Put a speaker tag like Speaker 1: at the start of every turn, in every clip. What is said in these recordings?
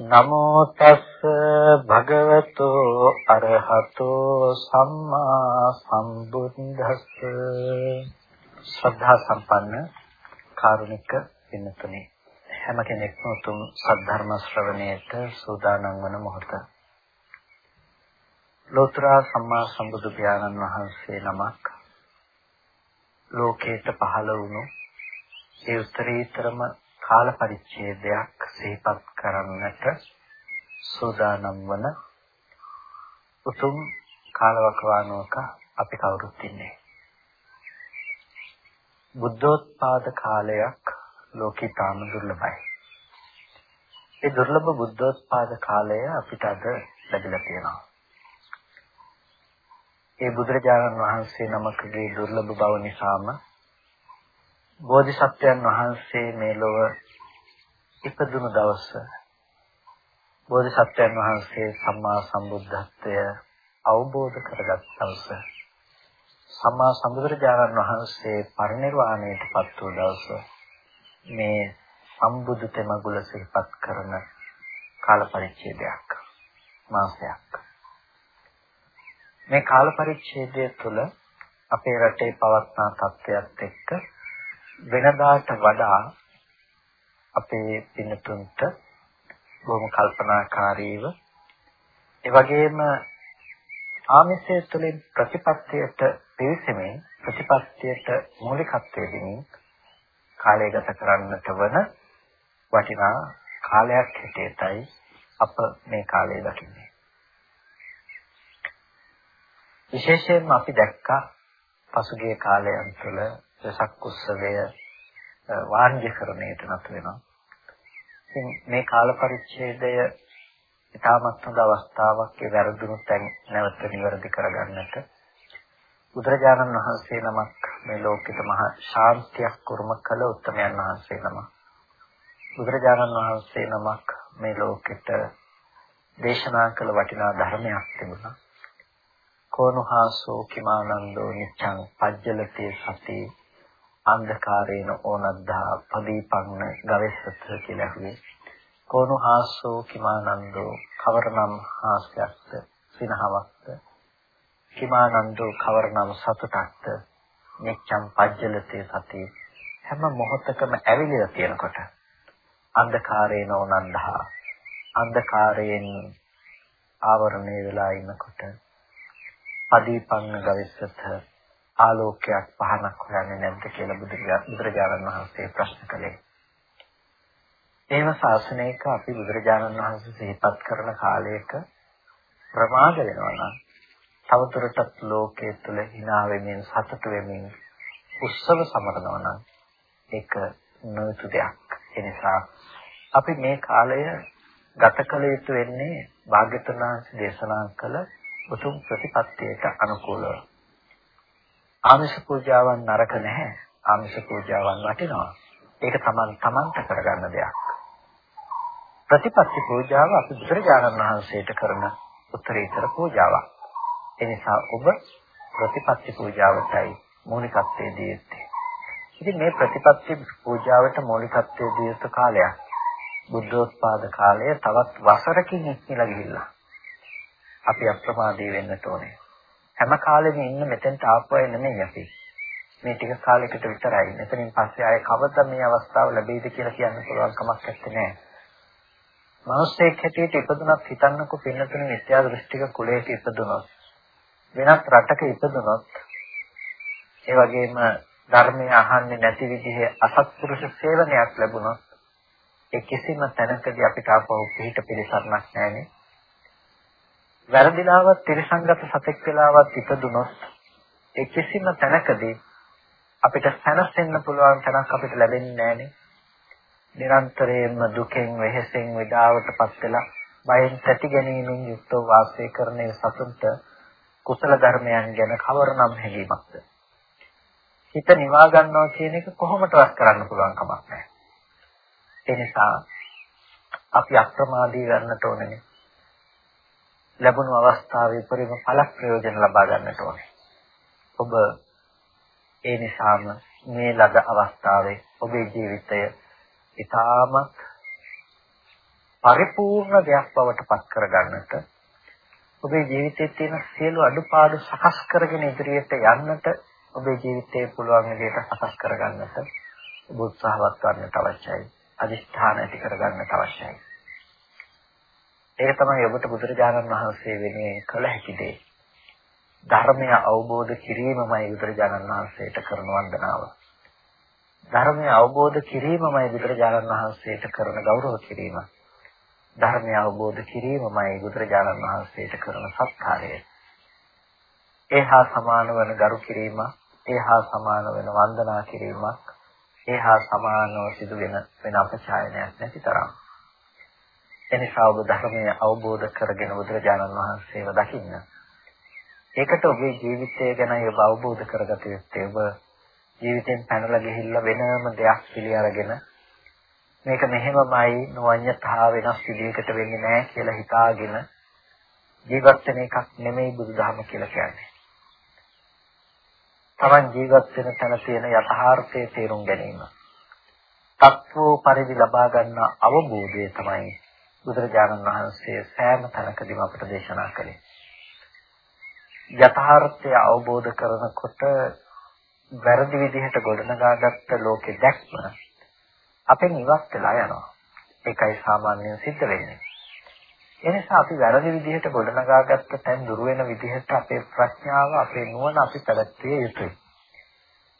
Speaker 1: නමෝ තස් භගවතු අරහතෝ සම්මා සම්බුද්දස්ස. ශ්‍රද්ධා සම්පන්න කාරුණික පින්තුනේ හැම කෙනෙක්ම උතුම් සද්ධර්ම ශ්‍රවණයට සූදානම් වන මොහොත. ලෝතර සම්මා සම්බුදු පියාණන් වහන්සේ නමක් ලෝකයට පහළ වුණු ඒ උත්තරීතරම කාල පරිච්ඡේදයක් සිහිපත් කරන්නට සූදානම් වන උතුම් කාලවකවානුවක අපි කවුරුත් ඉන්නේ. බුද්ධෝත්පාද කාලයක් ලෝකේ තාම දුර්ලභයි. ඒ දුර්ලභ බුද්ධෝත්පාද කාලය අපිට අද ලැබිලා තියෙනවා. ඒ බුදුරජාණන් වහන්සේ නමකගේ දුර්ලභ බව නිසාම බෝධිසත්වයන් වහන්සේ මේ ලොව ඉපදුණු දවස බෝධිසත්වයන් වහන්සේ සම්මා සම්බුද්ධත්වය අවබෝධ කරගත් දවස සම්මා සම්බුදුරජාණන් වහන්සේ පරිනිර්වාණයට පත් වූ දවස මේ සම්බුදු තෙමගුල සිහිපත් කරන කාල පරිච්ඡේදයක් මාසයක්. මේ කාල පරිච්ඡේදය තුළ අපේ රටේ පවත්නා තත්ත්වයක් එක්ක වෙනදාට වඩා අපේ පින්නතුන්ට බොහොම කල්පනාකාරීව ඒ වගේම ආමිෂය තුළින් ප්‍රතිපත්තියට පිවිසෙමින් ප්‍රතිපත්තියට මූලිකත්වය දෙමින් කාලය ගත කරන්නට වන වටිනා කාලයක් හැටියටයි අප මේ කාලය දකින්නේ. විශේෂයෙන්ම අපි දැක්කා පසුගිය කාලයන් තුළ වෙසක් උත්සවය වාණිජකරණයට නතු වෙනවා. ඉතින් මේ කාල පරිච්ඡේදය ඉතාමත් හොඳ අවස්ථාවක්. ඒ වැරදුණු තැන් නැවත නිවැරදි කරගන්නට. බුදුරජාණන් වහන්සේ නමක් මේ ලෝකෙට මහා ශාන්තියක් කුරුම කළ උත්තමයන් වහන්සේ නමක්. බුදුරජාණන් වහන්සේ නමක් මේ ලෝකෙට දේශනා කළ වටිනා ධර්මයක් තිබුණා. කෝනුහාසෝ කිමානන්දෝ නිච්ඡං පජ්ජලතේ සති අන්ධකාරේන ඕනද්දා පදීපන්න ගවෙස්සත කියලා ඇහුවේ. කෝණු හාසෝ කිමානන්දෝ කවරනම් හාස්‍යක්ද සිනහවක්ද කිමානන්දෝ කවරනම් සතුටක්ද නිච්ඡම් පජ්ජලතේ සති හැම මොහොතකම ඇවිලලා තියෙනකොට අන්ධකාරේන ඕනන්දා අන්ධකාරයෙන් ආවරණය වෙලා ඉන්නකොට පදීපන්න ගවෙස්සත ආලෝකයක් පහනක් හොයන්නේ නැද්ද කියලා බුදුරජාණන් වහන්සේ ප්‍රශ්න කළේ. එහෙම ශාසනයක අපි බුදුරජාණන් වහන්සේ සිහිපත් කරන කාලයක ප්‍රමාද වෙනවා නම් තවදුරටත් ලෝකයේ තුල hina වෙමින් සතුට වෙමින් උත්සව සමරනවා නම් ඒක නොයුතු දෙයක්. ඒ නිසා අපි මේ කාලය ගත කළ යුතු වෙන්නේ භාග්‍යතුන් වහන්සේ දේශනා කළ උතුම් ප්‍රතිපත්තියට අනුකූලව. ආමිෂ පූජාවන් නරක නැහැ. ආමිෂ පූජාවන් වටිනවා. ඒක තමන් තමන්ට කරගන්න දෙයක්. ප්‍රතිපත්ති පූජාව අපි බුදුරජාණන් වහන්සේට කරන උත්තරීතර පූජාවක්. ඒ නිසා ඔබ ප්‍රතිපත්ති පූජාවටයි මූලිකත්වයේ දී යුත්තේ. ඉතින් මේ ප්‍රතිපත්ති පූජාවට මූලිකත්වයේ දී යුතු කාලයක් බුද්ධෝත්පාද කාලය තවත් වසරකින් ඉක්මලා ගිහිල්ලා. අපි අප්‍රමාදී වෙන්න ඕනේ. හැම කාලෙම ඉන්න මෙතෙන්ට ආපු අය නෙමෙයි අපි. මේ ටික කාලයකට විතරයි. එතනින් පස්සේ ආයේ කවදා මේ අවස්ථාව ලැබෙයිද කියලා කියන්න පුළුවන් කමක් නැත්තේ. මනුස්සයෙක් හැටියට ඉපදුනත් හිතන්නකෝ පින්නතුනේ මිත්‍යා දෘෂ්ටික කුලයක ඉපදුනොත් වෙනත් රටක ඉපදුනොත් ඒ වගේම ධර්මය අහන්නේ නැති විදිහේ අසත්පුරුෂ සේවනයක් ලැබුණොත් ඒ කිසිම තැනකදී අපිට ආපහු පිට පිළිසරණක් නැහැනේ. වැරදිලාවත් තිරසංගත සතෙක් වෙලාවත් ඉපදුනොත් ඒ කිසිම තැනකදී අපිට සැනසෙන්න පුළුවන් තැනක් අපිට ලැබෙන්නේ නැහනේ. නිරන්තරයෙන්ම දුකෙන් වෙහෙසෙන් විඩාවටපත් වෙලා බයෙන් තැති ගැනීමෙන් යුක්තව වාසය කරන සතුන්ට කුසල ධර්මයන් ගැන කවරනම් හැඟීමක්ද? හිත නිවා ගන්නවා කියන එක කොහොමදවත් කරන්න පුළුවන් කමක් නැහැ. ඒ නිසා අපි අප්‍රමාදී වෙන්නට ඕනේ. ලැබුණු අවස්ථාවේ පරිම ඵල ප්‍රයෝජන ලබා ගන්නට ඕනේ. ඔබ ඒ නිසාම මේ ලද අවස්ථාවේ ඔබේ ජීවිතය ඉතාමත් පරිපූර්ණ දෙයක් බවට පත් කරගන්නට ඔබේ ජීවිතයේ තියෙන සියලු අඩුපාඩු සකස් කරගෙන ඉදිරියට යන්නට ඔබේ ජීවිතයේ පුළුවන් විදිහට සකස් කරගන්නට ඔබ උත්සාහවත් වන්නට අවශ්‍යයි. අදිෂ්ඨාන ඇති කරගන්නට අවශ්‍යයි. ඒක තමයි ඔබට බුදුරජාණන් වහන්සේ වෙනුවෙන් කළ හැකි දේ. ධර්මය අවබෝධ කිරීමමයි බුදුරජාණන් වහන්සේට කරන වන්දනාව. ධර්මය අවබෝධ කිරීමමයි බුදුරජාණන් වහන්සේට කරන ගෞරව කිරීම. ධර්මය අවබෝධ කිරීමමයි බුදුරජාණන් වහන්සේට කරන සත්කාරය. ඒහා සමාන වන ගරු කිරීම, ඒහා සමාන වෙන වන්දනා කිරීමක්, ඒහා සමානව සිදුවෙන වෙන අපචායනයක් නැති තරම්. එනිසා ඔබ ධර්මය අවබෝධ කරගෙන බුදුරජාණන් වහන්සේව දකින්න. ඒකට ඔබේ ජීවිතය ගැන ඔබ අවබෝධ කරගත යුත්තේ. ඔබ ජීවිතෙන් පැනලා ගිහිල්ලා වෙනම දෙයක් පිළි අරගෙන මේක මෙහෙමමයි නොවඤ්ඤතා වෙනස් විදිහකට වෙන්නේ නැහැ කියලා හිතාගෙන ජීවත් වෙන එකක් නෙමෙයි බුදුදහම කියලා කියන්නේ. Taman ජීවත් වෙන තැන තියෙන යථාර්ථයේ තේරුම් ගැනීම. තත්වෝ පරිදි ලබා ගන්න අවබෝධය තමයි බුදුරජාණන් වහන්සේ සෑම තැනකදීම අපට දේශනා කළේ. යථාර්ථය අවබෝධ කරනකොට වැරදි විදිහට ගොඩනගාගත්ත ලෝකෙ දැක්ම අපෙන් ඉවත් වෙලා යනවා. ඒකයි සාමාන්‍යයෙන් සිද්ධ වෙන්නේ. එනිසා අපි වැරදි විදිහට ගොඩනගාගත්ත තැන් දුර වෙන විදිහට අපේ ප්‍රඥාව අපේ නුවණ අපි පැවැත්විය යුතුයි.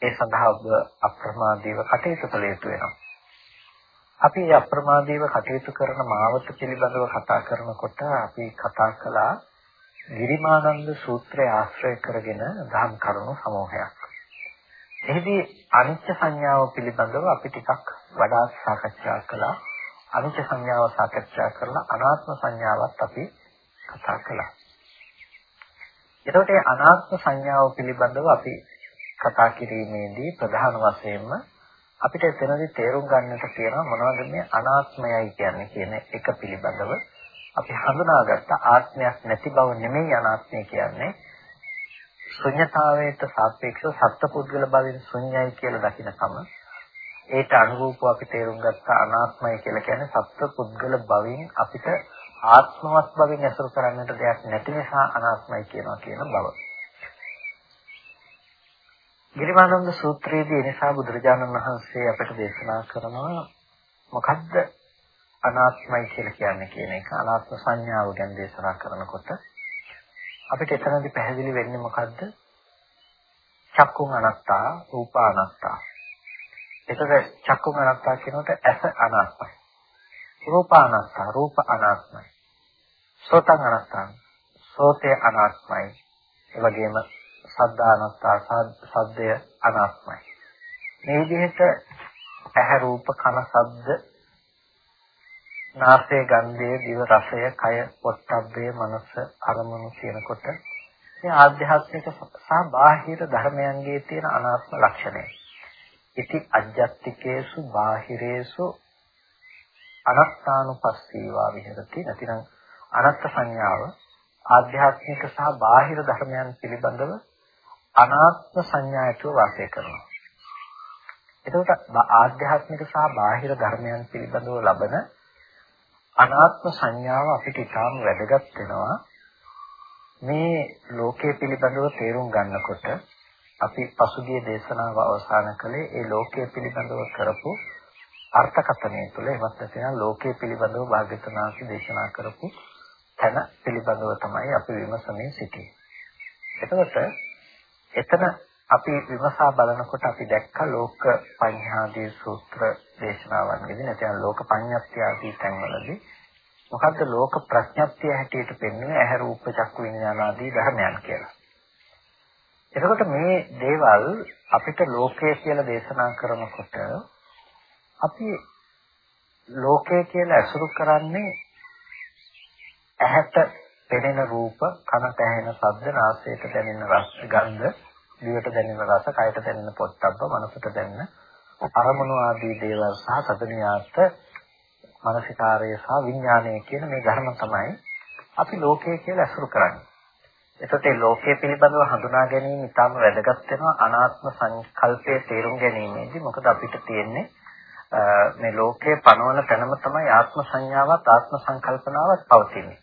Speaker 1: ඒ සඳහා ඔබ අප්‍රමාදීව කටයුතු කළ යුතු වෙනවා. අපි අප්‍රමාදීව කටයුතු කරන මාවත පිළිබඳව කතා කරනකොට අපි කතා කළා ගිරිමානන්ද සූත්‍රය ආශ්‍රය කරගෙන දහම් කරුණු සමූහයක්. එහිදී අනිත්‍ය සංඥාව පිළිබඳව අපි ටිකක් වඩා සාකච්ඡා කළා. අනිත්‍ය සංඥාව සාකච්ඡා කරලා අනාත්ම සංඥාවත් අපි කතා කළා. එතකොට අනාත්ම සංඥාව පිළිබඳව අපි කතා කිරීමේදී ප්‍රධාන වශයෙන්ම අපිට එතනදී තේරුම් ගන්නට තියෙනවා මොනවද මේ අනාත්මයයි කියන්නේ කියන එක පිළිබඳව අපි හඳුනාගත්ත ආත්මයක් නැති බව නෙමෙයි අනාත්මය කියන්නේ. ශුන්‍යතාවයට සාපේක්ෂව සත්පුද්ගල භවෙන් ශුන්‍යයි කියලා දකිනකම ඒට අනුරූපව අපි තේරුම් ගත්ත අනාත්මය කියලා කියන්නේ සත්පුද්ගල භවෙන් අපිට ආත්මවත් භවෙන් ඇසුරු කරන්නට දෙයක් නැති නිසා අනාත්මයි කියනවා කියන බව. ගිරිමානන්ද සූත්‍රයේදී එනිසා බුදුරජාණන් වහන්සේ අපට දේශනා කරනවා මොකද්ද අනාත්මයි කියලා කියන්නේ කියන එක අනාත්ම සංඥාව ගැන දේශනා කරනකොට අපිට එතනදී පැහැදිලි වෙන්නේ මොකද්ද? චක්කුං අනත්තා, රූප අනත්තා. එතකොට චක්කුං අනත්තා කියනකොට ඇස අනාත්මයි. රූප අනත්තා, රූප අනාත්මයි. සෝතං අනත්තා, සෝතේ අනාත්මයි. ඒ වගේම සද්ද අනත්තා, සද්දය අනාත්මයි. මේ විදිහට ඇහැ රූප කන ශබ්ද නාසය ගන්ධය දිව රසය කය පොට්ටබ්බය මනස අරමුණු කියනකොට මේ ආධ්‍යාත්මික සහ බාහිර ධර්මයන්ගේ තියෙන අනාත්ම ලක්ෂණය. ඉති අජ්ජත්තිකේසු බාහිරේසු අනත්තානුපස්සීවා විහෙරති නැතිනම් අනත්ත් සංඥාව ආධ්‍යාත්මික සහ බාහිර ධර්මයන් පිළිබඳව අනාත්ම සංඥායතුව වාසය කරනවා. එතකොට ආධ්‍යාත්මික සහ බාහිර ධර්මයන් පිළිබඳව ලබන අනාත්ම සංඥාව අපිට ඉතාම වැදගත් වෙනවා මේ ලෝකයේ පිළිබඳව තේරුම් ගන්නකොට අපි පසුගිය දේශනාව අවසන් කළේ ඒ ලෝකයේ පිළිබඳව කරපු අර්ථකථනය තුළ එවත් නැත්නම් ලෝකයේ පිළිබඳව භාග්‍යවතුනාසි දේශනා කරපු තැන පිළිබඳව තමයි අපි විමසමින් සිටියේ. එතකොට එතන අපි විමසා බලනකොට අපි දැක්ක ලෝක පඤ්ඤාදී සූත්‍ර දේශනාවන්ගෙදී නැත්නම් ලෝක පඤ්ඤාත්‍ය ආදී තැන්වලදී. මොකද්ද ලෝක ප්‍රඥප්තිය හැටියට පෙන්වන්නේ? ඇහැ රූප චක්කු විඥාන ආදී ධර්මයන් කියලා. එතකොට මේ දේවල් අපිට ලෝකය කියලා දේශනා කරනකොට අපි ලෝකය කියලා ඇසුරු කරන්නේ ඇහැට පෙනෙන රූප, කනට ඇහෙන ශබ්ද, නාසයට දැනෙන රස, ගන්ධ, දිවට දැනෙන රස, කයට දැනෙන පොට්ටබ්බ, මනසට දැනෙන අරමුණු ආදී දේවල් සහ සදනියාත් මානසිකාරය සහ විඥානය කියන මේ ධර්ම තමයි අපි ලෝකය කියලා ඇසුරු කරන්නේ. එතකොට මේ ලෝකයේ පිළිබඳව හඳුනා ගැනීම ඉතාම වැදගත් වෙනවා අනාත්ම සංකල්පයේ තේරුම් ගැනීමේදී මොකද අපිට තියෙන්නේ මේ ලෝකයේ පනවන තැනම තමයි ආත්ම සංඥාවත් ආත්ම සංකල්පනාවත් පවතින්නේ.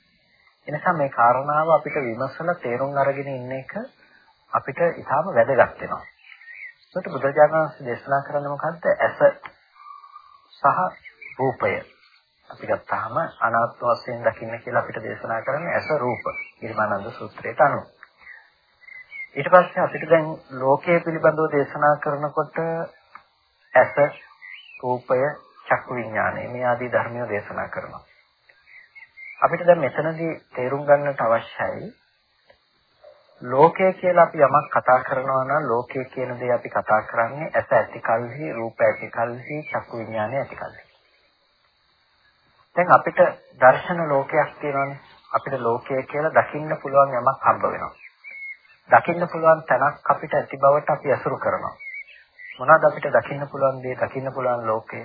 Speaker 1: එනිසා මේ කාරණාව අපිට විමසලා තේරුම් අරගෙන ඉන්න එක අපිට ඉතාම වැදගත් වෙනවා. ඒකට බුදුරජාණන් වහන්සේ දේශනා කරන්නේ මොකද්ද? ඇස සහ රූපය අපි ගත්තාම අනාත්ම වශයෙන් දකින්න කියලා අපිට දේශනා කරන්නේ ඇස රූප නිර්මානන්ද සූත්‍රයට අනුව. ඊට පස්සේ අපිට දැන් ලෝකයේ පිළිබඳව දේශනා කරනකොට ඇස රූපය චක්කු විඥානය මේ ආදී ධර්මිය දේශනා කරනවා. අපිට දැන් මෙතනදී තේරුම් ගන්නට අවශ්‍යයි ලෝකය කියලා අපි යමක් කතා කරනවා නම් ලෝකය කියන දේ අපි කතා කරන්නේ ඇස ඇති කල්හි රූප ඇති කල්හි චක්කු විඥානය ඇති කල්හි දැන් අපිට දර්ශන ලෝකයක් තියෙනවානේ. අපිට ලෝකය කියලා දකින්න පුළුවන් යමක් හම්බ වෙනවා. දකින්න පුළුවන් තැනක් අපිට ඇති බවට අපි අසුරු කරනවා. මොනවාද අපිට දකින්න පුළුවන් දේ දකින්න පුළුවන් ලෝකය?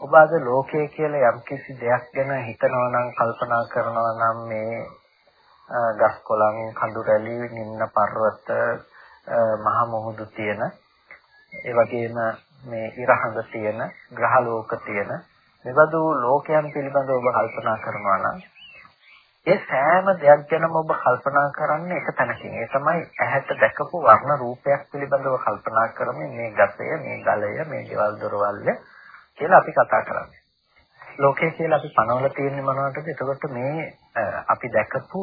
Speaker 1: ඔබ අද ලෝකය කියලා යම්කිසි දෙයක් ගැන හිතනවා නම් කල්පනා කරනවා නම් මේ ගස් කොළන් කඳු රැලි නිම්න පර්වත මහ මුහුදු තියෙන ඒ වගේම මේ ඉරහඳ තියෙන ග්‍රහ ලෝක තියෙන මෙබඳු ලෝකයන් පිළිබඳව ඔබ කල්පනා කරනවා නම් ඒ සෑම දෙයක් ගැනම ඔබ කල්පනා කරන්නේ එක තැනකින්. ඒ තමයි ඇහැට දැකපු වර්ණ රූපයක් පිළිබඳව කල්පනා කරමින් මේ ගතය, මේ ගලය, මේ දේවල් දොරවල්ය කියලා අපි කතා කරන්නේ. ලෝකය කියලා අපි පනවලා තියෙන්නේ මොනවටද? එතකොට මේ අපි දැකපු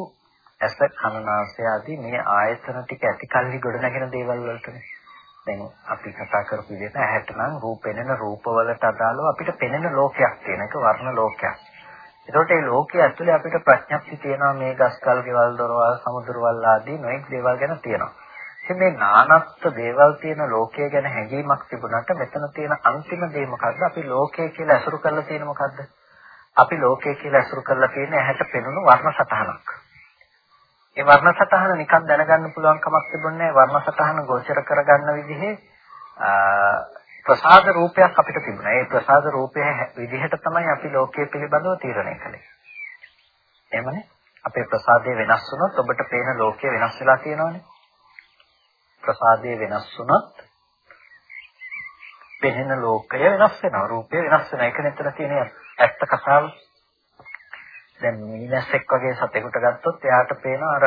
Speaker 1: ඇස කන නාසය ආදී මේ ආයතන ටික ඇති කල්හි ගොඩ නැගෙන දේවල් වලටනේ. දැන් අපි කතා කරපු විදිහට ඇහැට නම් රූප පෙනෙන රූපවලට අදාළව අපිට පෙනෙන ලෝකයක් තියෙන එක වර්ණ ලෝකයක්. ඒකට මේ ලෝකයේ ඇතුලේ අපිට ප්‍රඥප්ති තියෙනවා මේ ගස්කල් ගෙවල් දොරවල් සමුද්‍රවල් ආදී නොඑක් දේවල් ගැන තියෙනවා. ඉතින් මේ නානත්ත් දේවල් තියෙන ලෝකය ගැන හැඟීමක් තිබුණාට මෙතන තියෙන අන්තිම දේ මොකද්ද? අපි ලෝකය කියලා අසුරු කරලා තියෙන මොකද්ද? අපි ලෝකය කියලා අසුරු කරලා තියෙන ඇහැට පෙනුණු වර්ණ සටහනක්. ඒ වර්ණ සටහන නිකන් දැනගන්න පුළුවන් කමක් තිබුණේ වර්ණ සටහන ගෝචර කරගන්න විදිහේ ප්‍රසාද රූපයක් අපිට තිබුණා. ඒ ප්‍රසාද රූපයේ විදිහට තමයි අපි ලෝකයේ පිළිබඳව තීරණය කළේ. එහෙමනේ? අපේ ප්‍රසාදය වෙනස් වුණොත් ඔබට පේන ලෝකය වෙනස් වෙලා තියෙනවනේ. ප්‍රසාදය වෙනස් වුණොත් පෙනෙන ලෝකය වෙනස් වෙනවා. රූපය වෙනස් වෙනවා. ඒක නේතර තියෙන ඇත්ත කතාව. දැන් මීනස්සෙක් වගේ සතෙකුට ගත්තොත් එයාට පේනවා අර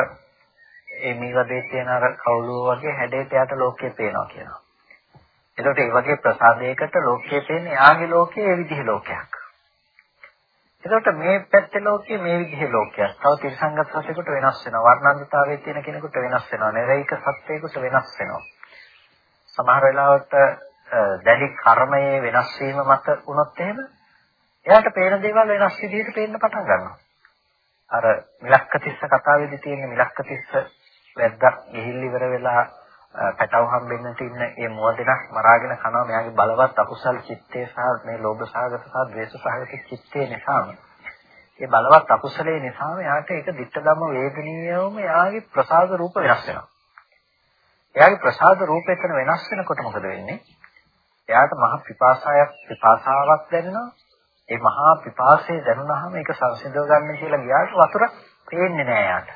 Speaker 1: ඒ මීවදේ තියෙන අර කවුළුව වගේ හැඩයට එයාට ලෝකේ පේනවා කියනවා. එතකොට ඒ වගේ ප්‍රසාදයකට ලෝකයේ තියෙන එයාගේ ලෝකයේ ඒ විදිහේ ලෝකයක්. එතකොට මේ පැත්තේ ලෝකයේ මේ විදිහේ ලෝකයක්. තව තිරසංගත සතෙකුට වෙනස් වෙනවා. වර්ණාන්විතාවයේ තියෙන කෙනෙකුට වෙනස් වෙනවා. නිරේක සත්‍යයකට වෙනස් වෙනවා. සමහර වෙලාවට දැඩි කර්මයේ වෙනස් වීම මත වුණොත් එහෙම එයාට පේන දේවල් වෙනස් විදිහට පේන්න පටන් ගන්නවා. අර මිලක්කතිස්ස කතාවේදී තියෙන මිලක්කතිස්ස වැද්දා ගිහිල්ල ඉවර වෙලා පැටව හම්බෙන්නට ඉන්න ඒ මොවදෙනක් මරාගෙන කනවා මෙයාගේ බලවත් අකුසල් චිත්තේ සහ මේ ලෝභ සහගත සහ ද්වේෂ සහගත චිත්තේ නිසාම ඒ බලවත් අකුසලයේ නිසාම එයාට ඒක ditta ධම්ම වේදනීයවම එයාගේ ප්‍රසාද රූප වෙනස් වෙනවා. එයාගේ ප්‍රසාද රූප එතන වෙනස් වෙනකොට මොකද වෙන්නේ? එයාට මහ පිපාසාවක් පිපාසාවක් දැනෙනවා. ඒ මහා පිපාසය දැනුණාම ඒක සංසිඳව ගන්න කියලා ගියාට වතුර පේන්නේ නෑ යාට.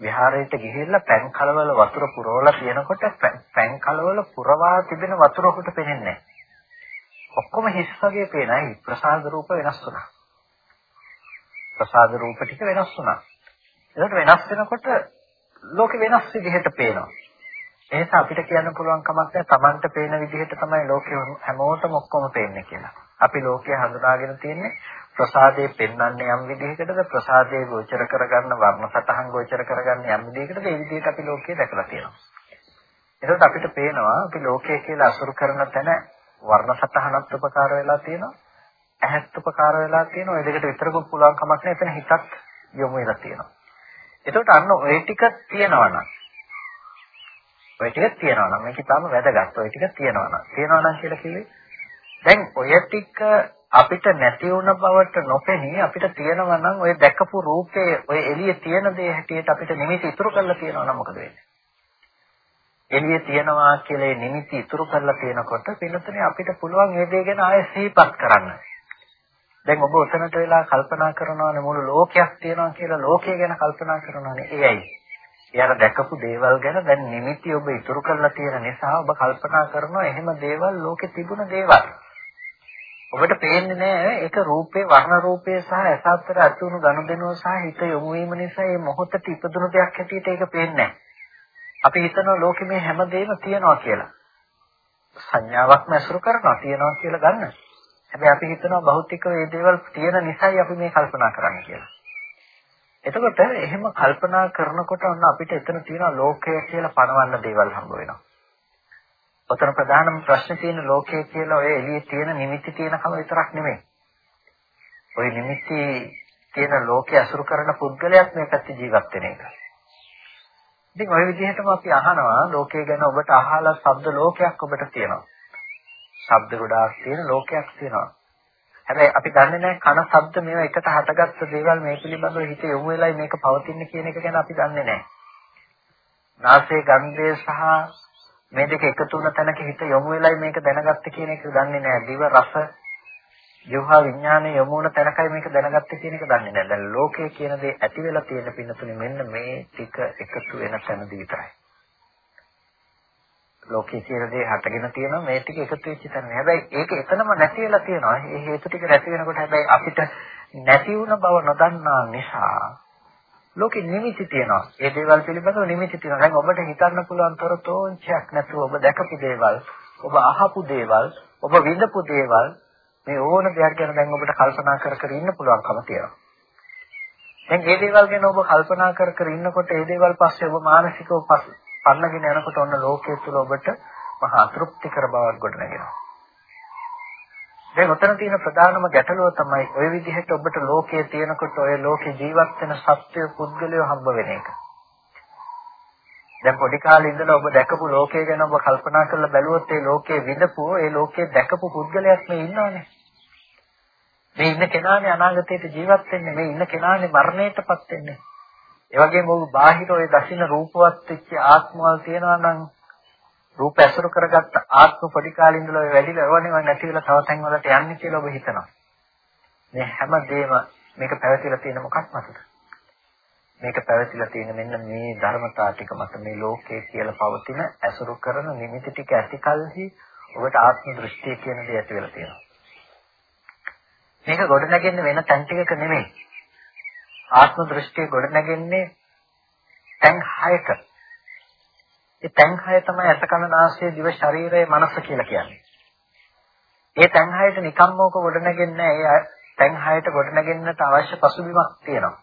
Speaker 1: විහාරයට ගිහිල්ලා පැන් කලවල වතුර පුරවලා තියෙනකොට පැන් කලවල පුරවා තිබෙන වතුරකට පේන්නේ ඔක්කොම හිස් වගේ පේනයි ප්‍රසාද රූප වෙනස් වුණා. ප්‍රසාද රූප ටික වෙනස් වුණා. ඒකට වෙනස් වෙනකොට ලෝකෙ වෙනස් විදිහට පේනවා. එහෙනම් අපිට කියන්න පුළුවන් කමක් නැහැ Tamanට පේන විදිහට තමයි ලෝකෙ හැමෝටම ඔක්කොම පේන්නේ කියලා. අපි ලෝකය හඳුනාගෙන තියෙන්නේ ප්‍රසාදයේ පෙන්වන්නේ යම් විදිහකටද ප්‍රසාදයේ ගෝචර කරගන්න වර්ණ සටහන් ගෝචර කරගන්න යම් විදිහකටද ඒ විදිහට අපි ලෝකය දැකලා තියෙනවා. ඒකට අපිට පේනවා අපි ලෝකය කියලා අසුරු කරන තැන වර්ණ සටහනත් උපකාර වෙලා තියෙනවා. ඇහත් උපකාර වෙලා තියෙනවා. ඒ දෙකට විතරකුත් පුළුවන් කමක් නැහැ. එතන හිතත් යොමු වෙලා තියෙනවා. එතකොට අන්න ওই ටික තියෙනවා නම් ඔය ටික තියෙනවා නම් මේක තාම වැදගත්. ඔය ටික තියෙනවා නම් තියෙනවා නම් කියලා කිව්වේ දැන් ඔය ටික අපිට නැති වුණ බවට නොපෙනී අපිට තියෙනවා නම් ඔය දැකපු රූපේ ඔය එළියේ තියෙන දේ හැටියට අපිට නිමිති ඉතුරු කරලා තියෙනවා නම් මොකද වෙන්නේ? එළියේ තියෙනවා කියලා නිමිති ඉතුරු කරලා තියෙනකොට පින්නතුනේ අපිට පුළුවන් මේ දේ ගැන ආයෙ සිහිපත් කරන්න. දැන් ඔබ උතනට වෙලා කල්පනා කරනවානේ මුළු ලෝකයක් තියෙනවා කියලා ලෝකය ගැන කල්පනා කරනවානේ. ඒයි. එයාලා දැකපු දේවල් ගැන දැන් නිමිති ඔබ ඉතුරු කරලා තියෙන නිසා ඔබ කල්පනා කරනවා එහෙම දේවල් ලෝකේ තිබුණ දේවල්. ඔබට පේන්නේ නැහැ ඒක රූපේ වර්ණ රූපේ සහ ඇස අතර ඇති වුණු ගනුදෙනුව සහ හිත යොමු වීම නිසා මේ මොහොතට ඉපදුණු දෙයක් හැටියට ඒක පේන්නේ අපි හිතනවා ලෝකෙ මේ හැමදේම තියනවා කියලා. සංඥාවක්ම ඇසුරු කරනවා තියනවා කියලා ගන්න. හැබැයි අපි හිතනවා භෞතිකව මේ දේවල් තියෙන නිසායි අපි මේ කල්පනා කරන්නේ කියලා. එතකොට එහෙම කල්පනා කරනකොට ඔන්න අපිට එතන තියෙන ලෝකය කියලා පණවන්න දේවල් හම්බ වෙනවා. ඔතන ප්‍රධානම ප්‍රශ්නේ තියෙන ලෝකයේ කියලා ඔය එළියේ තියෙන නිමිති තියෙනකම විතරක් නෙමෙයි. ඔය නිමිති තියෙන ලෝකයේ අසුරු කරන පුද්ගලයාත් මේ පැත්තේ ජීවත් වෙන එක. ඉතින් ওই විදිහටම අපි අහනවා ලෝකය ගැන ඔබට අහලා ශබ්ද ලෝකයක් ඔබට තියෙනවා. ශබ්ද ගොඩාක් තියෙන ලෝකයක් තියෙනවා. හැබැයි අපි දන්නේ නැහැ කන ශබ්ද මේවා එකට හටගත්තු දේවල් මේ පිළිබඳව හිත යොමු වෙලයි මේක පවතින්නේ කියන එක ගැන අපි දන්නේ නැහැ. නාසයේ ගන්ධය සහ මේ දෙක එකතු වුණ තැනක හිත යොමු වෙලයි මේක දැනගත්තේ කියන එක දන්නේ නැහැ. දිව රස ජීවහා විඥානය යොමු වුණ තැනකයි මේක දැනගත්තේ කියන එක දන්නේ නැහැ. දැන් ලෝකය කියන දේ ඇති වෙලා තියෙන පින්නතුනේ මෙන්න මේ ටික එකතු වෙන තැනදී විතරයි. ලෝකයේ කියන දේ හටගෙන තියෙනවා මේ ටික එකතු වෙච්ච තැන. හැබැයි ඒක එතනම නැති වෙලා තියෙනවා. මේ හේතු ටික නැති වෙනකොට හැබැයි අපිට නැති වුණ බව නොදන්නා නිසා ලෝකෙ නිමිති තියෙනවා. ඒ දේවල් පිළිබඳව නිමිති තියෙනවා. දැන් ඔබට හිතන්න පුළුවන් තොරතෝංචයක් නැතුව ඔබ දැකපු දේවල්, ඔබ අහපු දේවල්, ඔබ විඳපු දේවල් මේ ඕන දෙයක් ගැන දැන් ඔබට කල්පනා කර කර ඉන්න පුළුවන්කම තියෙනවා. දැන් මේ දේවල් ගැන ඔබ කල්පනා කර කර ඉන්නකොට ඒ දේවල් පස්සේ ඔබ මානසිකව පන්නගෙන යනකොට ඔන්න ලෝකයේ තුල ඔබට මහා තෘප්තිකර බවක් ගොඩනගෙනවා. දැන් උතන තියෙන ප්‍රධානම ගැටලුව තමයි ওই විදිහට ඔබට ලෝකයේ තියෙනකොට ඔය ලෝකේ ජීවත් වෙන සත්‍ය පුද්ගලයෝ හම්බ වෙන එක. දැන් පොඩි කාලේ ඉඳලා ඔබ දැකපු ලෝකය ගැන ඔබ කල්පනා කරලා බැලුවොත් ඒ ලෝකයේ විඳපු ඒ ලෝකයේ දැකපු පුද්ගලයෙක් මේ ඉන්නවනේ. මේ ඉන්න කෙනානේ අනාගතයට ජීවත් වෙන්නේ මේ ඉන්න කෙනානේ මරණයටපත් වෙන්නේ. ඒ වගේම ඔබ බාහිර ඔය දකින්න රූපවත් වෙච්ච ආත්මවල තියනවා නම් රූප ඇසුරු කරගත්ත ආත්ම පොඩි කාලේ ඉඳලා ඔය වැඩිලා ඒවනේ නැති වෙලා තව තැන් වලට යන්නේ කියලා ඔබ හිතනවා. මේ හැම දෙයක්ම මේක පැවතිලා තියෙන මොකක් මතද? මේක පැවතිලා තියෙන මෙන්න මේ ධර්මතා ටික මත මේ ලෝකයේ කියලා පවතින ඇසුරු කරන නිමිති ටික ඇතිකල්හි ඔබට ආත්ම දෘෂ්ටිය කියන දේ ඇති වෙලා තියෙනවා. මේක ගොඩනගන්නේ වෙන තැන් ටිකක නෙමෙයි. ආත්ම දෘෂ්ටිය ගොඩනගන්නේ තැන් හයක. ඒ තැන් හය තමයි අස කන නාසය දිව ශරීරය මනස කියලා කියන්නේ. ඒ තැන් හයට නිකම්මෝක ගොඩනගෙන්නේ ඒ තැන් හයට ගොඩනගෙන්නට අවශ්‍ය පසුබිමක් තියෙනවා.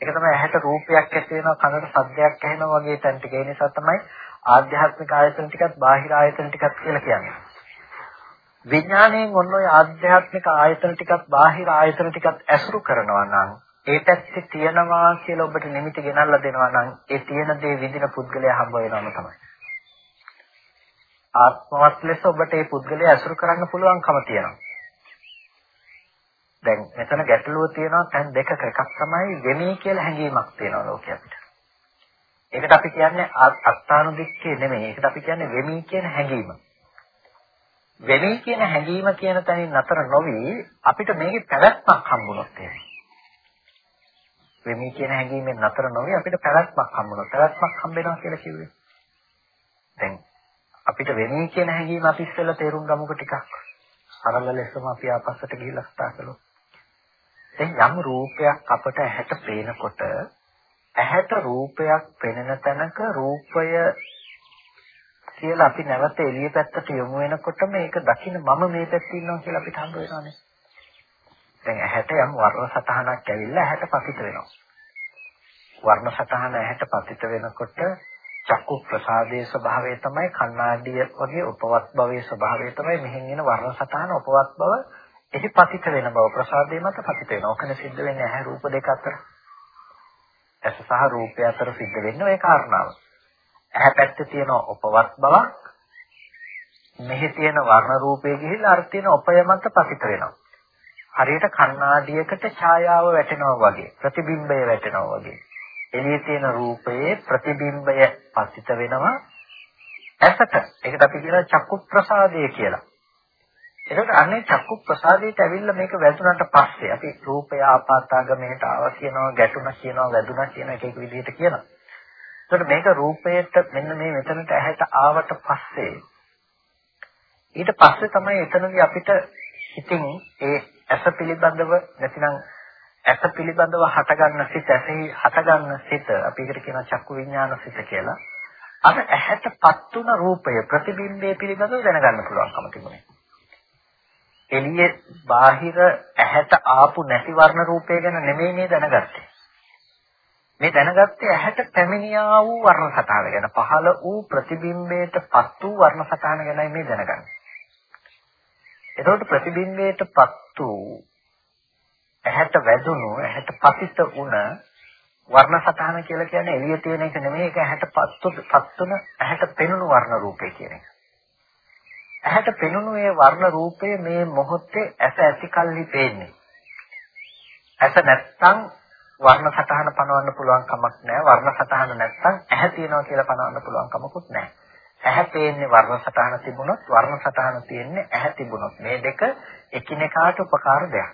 Speaker 1: ඒක තමයි ඇහැට රූපයක් ඇති වෙනවා කනට ශබ්දයක් ඇහෙනවා වගේ තැන් ටික. ඒ නිසා තමයි ආධ්‍යාත්මික ආයතන ටිකත් බාහිර ආයතන ටිකත් කියලා කියන්නේ. විඥාණයෙන් ඔන්න ඔය ආධ්‍යාත්මික ආයතන ටිකත් බාහිර ආයතන ටිකත් ඇසුරු කරනවා නම් ඒ පැත්තේ තියනවා කියලා ඔබට නිමිති ගෙනල්ලා දෙනවා නම් ඒ තියෙන දේ විඳින පුද්ගලයා හම්බ වෙනවම තමයි. ආත්මවත් ලෙස ඔබට ඒ පුද්ගලයා අසුරු කරන්න පුළුවන්කම තියෙනවා. දැන් මෙතන ගැටලුව තියෙනවා තැන් දෙකක එකක් තමයි වෙමි කියලා හැඟීමක් තියෙනවා ලෝකයේ අපිට. ඒකට අපි කියන්නේ අත්තානුදික්කේ නෙමෙයි. ඒකට අපි කියන්නේ වෙමි කියන හැඟීම. වෙමි කියන හැඟීම කියන තැනින් නතර නොවි අපිට මේකේ පැවැත්මක් හම්බුනොත් එහෙම. වෙමි කියන හැඟීමෙන් නතර නොවි අපිට පැවැත්මක් හම්බුණා. පැවැත්මක් හම්බෙනවා කියලා කිව්වේ. දැන් අපිට වෙමි කියන හැඟීම අපි ඉස්සෙල්ලා තේරුම් ගමුක ටිකක්. සරල ලෙසම අපි ආපස්සට ගිහිල්ලා කතා කළොත්. දැන් යම් රූපයක් අපට ඇහැට පේනකොට ඇහැට රූපයක් පෙනෙන තැනක රූපය කියලා අපි නැවත එළිය පැත්තට යොමු වෙනකොට මේක දකින්න මම මේ පැත්තේ ඉන්නවා කියලා අපිට හම්බ වෙනවානේ. දැන් ඇහැට යම් වර්ණ සටහනක් ඇවිල්ලා ඇහැට පතිත වෙනවා. වර්ණ සටහන ඇහැට පතිත වෙනකොට චක්කු ප්‍රසාදයේ ස්වභාවය තමයි කණ්ණාඩිය වගේ උපවත් භවයේ ස්වභාවය තමයි මෙහෙන් එන වර්ණ සටහන උපවත් බව එහි පතිත වෙන බව ප්‍රසාදයේ මත පතිත වෙනවා. ඔකනේ සිද්ධ වෙන්නේ ඇහැ රූප දෙක අතර. ඇස සහ රූපය අතර සිද්ධ වෙන්නේ ওই කාරණාව. ඇහැ පැත්තේ තියෙන උපවත් බවක් මෙහි තියෙන වර්ණ රූපයේ ගිහිල්ලා අර තියෙන උපය මත පතිත වෙනවා. හරියට කණ්ණාඩියකට ඡායාව වැටෙනවා වගේ ප්‍රතිබිම්බය වැටෙනවා වගේ. එළියේ තියෙන රූපයේ ප්‍රතිබිම්බය පතිත වෙනවා ඇසට. ඒකට අපි කියනවා චක්කු ප්‍රසාදය කියලා. එතකොට අන්නේ චක්කු ප්‍රසාදයට ඇවිල්ලා මේක වැදුනට පස්සේ අපි රූපය ආපාතාගමයට ආවා කියනවා ගැටුණා කියනවා වැදුණා කියන එක එක විදිහට කියනවා. එතකොට මේක රූපයට මෙන්න මේ මෙතනට ඇහැට ආවට පස්සේ ඊට පස්සේ තමයි එතනදී අපිට හිතින් ඒ ඇස පිළිබඳව නැතිනම් ඇස පිළිබඳව හටගන්න සිත ඇසෙහි හටගන්න සිත අපි ඒකට කියනවා චක්කු විඥාන සිත කියලා. අර ඇහැටපත් වුණ රූපය ප්‍රතිබිම්බය පිළිබඳව දැනගන්න පුළුවන්කම තිබුණේ. එළියේ බාහිර ඇහැට ආපු නැති වර්ණ රූපය ගැන නෙමෙයි මේ දැනගත්තේ. මේ දැනගත්තේ ඇහැට පැමිණියා වූ වර්ණ සටහන ගැන පහළ වූ ප්‍රතිබිම්බයටපත් වූ වර්ණ සටහන ගැනයි මේ දැනගන්නේ. එතකොට ප්‍රතිබිම්බයටපත් වූ ඇහැට වැදුණු ඇහැට පතිත වුණ වර්ණ සටහන කියලා කියන්නේ එළියේ තියෙන එක නෙමෙයි ඒක ඇහැට පත්තු පත්තුන ඇහැට පෙනුණු වර්ණ රූපය කියන එක. ඇහැට පෙනුණු ඒ වර්ණ රූපය මේ මොහොතේ ඇස ඇති කල්හි පේන්නේ. ඇස නැත්තම් වර්ණ සටහන පනවන්න පුළුවන් කමක් නැහැ. වර්ණ සටහන නැත්තම් ඇහැ තියනවා කියලා පනවන්න පුළුවන් කමකුත් නැහැ. ඇහැ පේන්නේ වර්ණ සටහන තිබුණොත් වර්ණ සටහන තියෙන්නේ ඇහැ තිබුණොත්. මේ දෙක එකිනෙකාට උපකාර දෙයක්.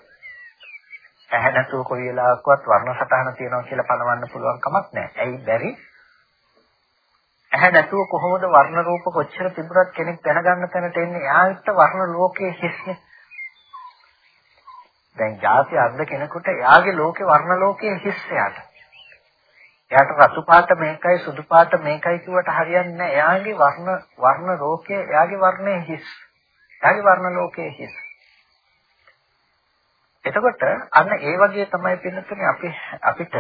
Speaker 1: ඇහැ නැතුව කොයි වෙලාවකවත් වර්ණ සටහන තියනවා කියලා පනවන්න පුළුවන් කමක් නැහැ. ඇයි බැරි? ඇහැ නැතුව කොහොමද වර්ණ රූප කොච්චර තිබුණත් කෙනෙක් දැනගන්න තැනට එන්නේ එයාට වර්ණ ලෝකයේ හිස්නේ දැන් ජාති අර්ධ කෙනෙකුට එයාගේ ලෝකේ වර්ණ ලෝකයේ හිස් එයාට එයාට රතු පාට මේකයි සුදු පාට මේකයි කිව්වට හරියන්නේ නැහැ එයාගේ වර්ණ වර්ණ ලෝකයේ එයාගේ වර්ණයේ හිස් එයාගේ වර්ණ ලෝකයේ හිස් එතකොට අන්න ඒ වගේ තමයි පින්නතුනේ අපි අපිට